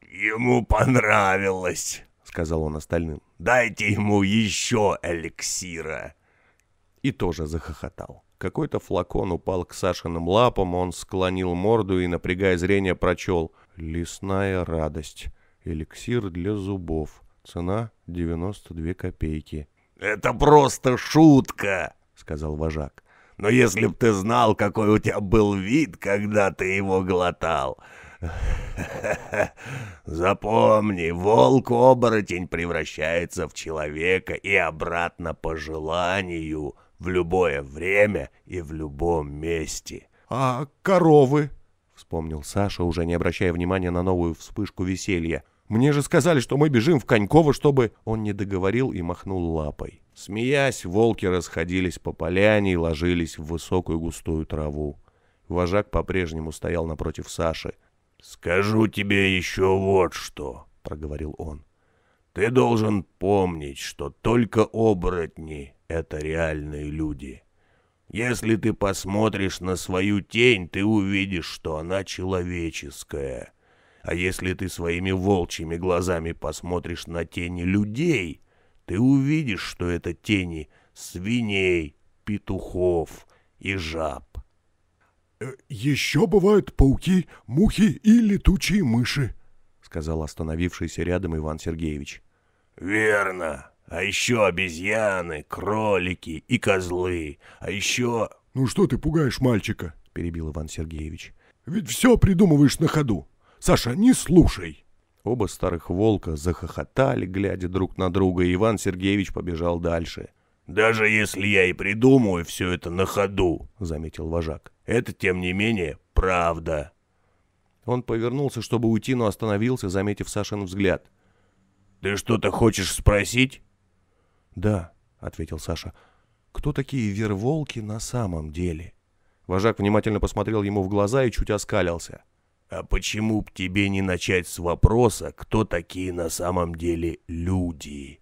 «Ему понравилось», — сказал он остальным. «Дайте ему еще эликсира». И тоже захохотал. Какой-то флакон упал к Сашиным лапам, он склонил морду и, напрягая зрение, прочел «Лесная радость. Эликсир для зубов». Цена 92 копейки. «Это просто шутка!» — сказал вожак. «Но если б ты знал, какой у тебя был вид, когда ты его глотал!» Запомни, волк-оборотень превращается в человека и обратно по желанию, в любое время и в любом месте. «А коровы?» — вспомнил Саша, уже не обращая внимания на новую вспышку веселья. Мне же сказали, что мы бежим в Коньково, чтобы...» Он не договорил и махнул лапой. Смеясь, волки расходились по поляне и ложились в высокую густую траву. Вожак по-прежнему стоял напротив Саши. «Скажу тебе еще вот что», — проговорил он. «Ты должен помнить, что только оборотни — это реальные люди. Если ты посмотришь на свою тень, ты увидишь, что она человеческая». А если ты своими волчьими глазами посмотришь на тени людей, ты увидишь, что это тени свиней, петухов и жаб. Э, «Еще бывают пауки, мухи и летучие мыши», — сказал остановившийся рядом Иван Сергеевич. «Верно. А еще обезьяны, кролики и козлы. А еще...» «Ну что ты пугаешь мальчика?» — перебил Иван Сергеевич. «Ведь все придумываешь на ходу. Саша, не слушай!» Оба старых волка захохотали, глядя друг на друга, и Иван Сергеевич побежал дальше. «Даже если я и придумаю все это на ходу», — заметил вожак, — «это, тем не менее, правда». Он повернулся, чтобы уйти, но остановился, заметив Сашин взгляд. «Ты что-то хочешь спросить?» «Да», — ответил Саша. «Кто такие верволки на самом деле?» Вожак внимательно посмотрел ему в глаза и чуть оскалился. «А почему б тебе не начать с вопроса, кто такие на самом деле люди?»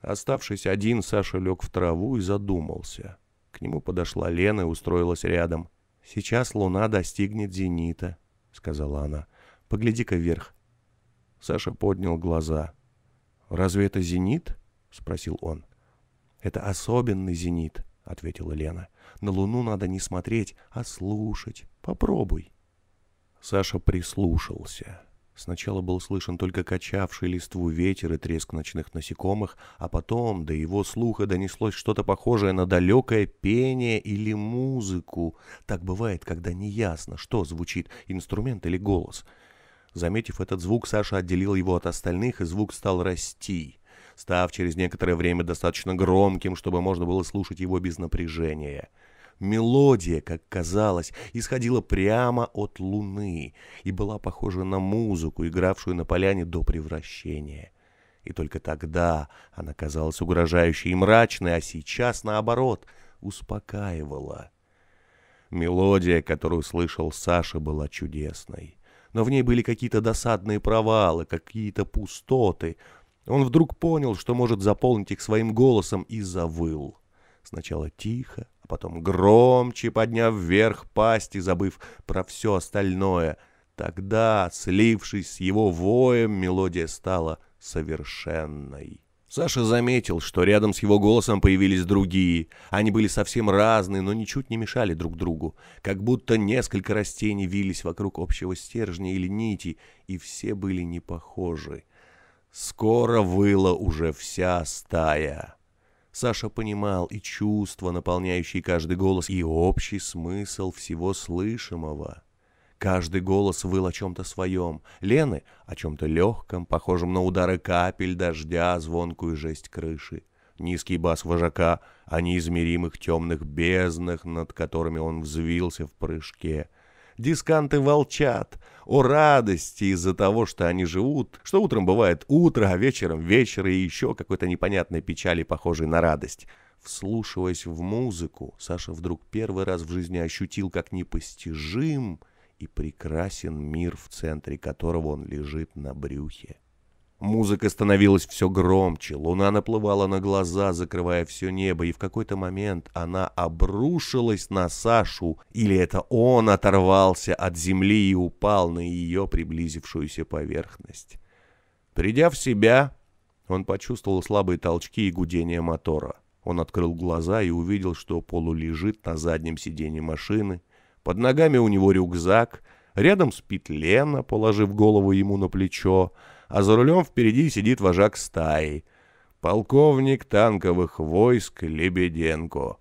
Оставшись один, Саша лег в траву и задумался. К нему подошла Лена и устроилась рядом. «Сейчас луна достигнет зенита», — сказала она. «Погляди-ка вверх». Саша поднял глаза. «Разве это зенит?» — спросил он. «Это особенный зенит», — ответила Лена. «На луну надо не смотреть, а слушать. Попробуй». Саша прислушался. Сначала был слышен только качавший листву ветер и треск ночных насекомых, а потом до его слуха донеслось что-то похожее на далекое пение или музыку. Так бывает, когда неясно, что звучит, инструмент или голос. Заметив этот звук, Саша отделил его от остальных, и звук стал расти, став через некоторое время достаточно громким, чтобы можно было слушать его без напряжения. Мелодия, как казалось, исходила прямо от луны и была похожа на музыку, игравшую на поляне до превращения. И только тогда она казалась угрожающей и мрачной, а сейчас, наоборот, успокаивала. Мелодия, которую слышал Саша, была чудесной. Но в ней были какие-то досадные провалы, какие-то пустоты. Он вдруг понял, что может заполнить их своим голосом, и завыл. Сначала тихо, потом громче, подняв вверх пасть и забыв про все остальное. Тогда, слившись с его воем, мелодия стала совершенной. Саша заметил, что рядом с его голосом появились другие. Они были совсем разные, но ничуть не мешали друг другу. Как будто несколько растений вились вокруг общего стержня или нити, и все были не похожи. Скоро выла уже вся стая. Саша понимал и чувства, наполняющие каждый голос, и общий смысл всего слышимого. Каждый голос выл о чем-то своем. Лены — о чем-то легком, похожем на удары капель дождя, звонкую жесть крыши. Низкий бас вожака о неизмеримых темных безднах, над которыми он взвился в прыжке — Дисканты волчат о радости из-за того, что они живут, что утром бывает утро, а вечером вечер и еще какой-то непонятной печали, похожей на радость. Вслушиваясь в музыку, Саша вдруг первый раз в жизни ощутил, как непостижим и прекрасен мир, в центре которого он лежит на брюхе. Музыка становилась все громче, луна наплывала на глаза, закрывая все небо, и в какой-то момент она обрушилась на Сашу, или это он оторвался от земли и упал на ее приблизившуюся поверхность. Придя в себя, он почувствовал слабые толчки и гудение мотора. Он открыл глаза и увидел, что Полу лежит на заднем сиденье машины, под ногами у него рюкзак, рядом спит Лена, положив голову ему на плечо, а за рулем впереди сидит вожак стаи, полковник танковых войск Лебеденко.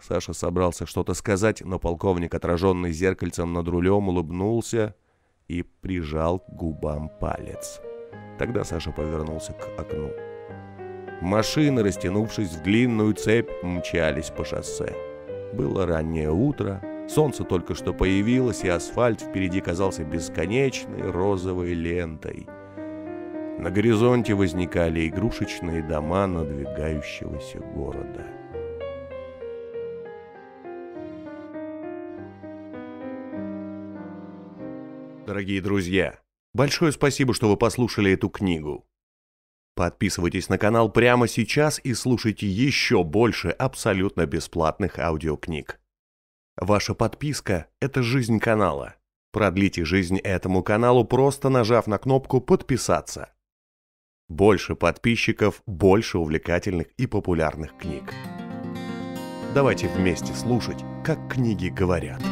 Саша собрался что-то сказать, но полковник, отраженный зеркальцем над рулем, улыбнулся и прижал к губам палец. Тогда Саша повернулся к окну. Машины, растянувшись в длинную цепь, мчались по шоссе. Было раннее утро, солнце только что появилось, и асфальт впереди казался бесконечной розовой лентой — на горизонте возникали игрушечные дома надвигающегося города. Дорогие друзья, большое спасибо, что вы послушали эту книгу. Подписывайтесь на канал прямо сейчас и слушайте еще больше абсолютно бесплатных аудиокниг. Ваша подписка – это жизнь канала. Продлите жизнь этому каналу, просто нажав на кнопку «Подписаться». Больше подписчиков, больше увлекательных и популярных книг. Давайте вместе слушать, как книги говорят.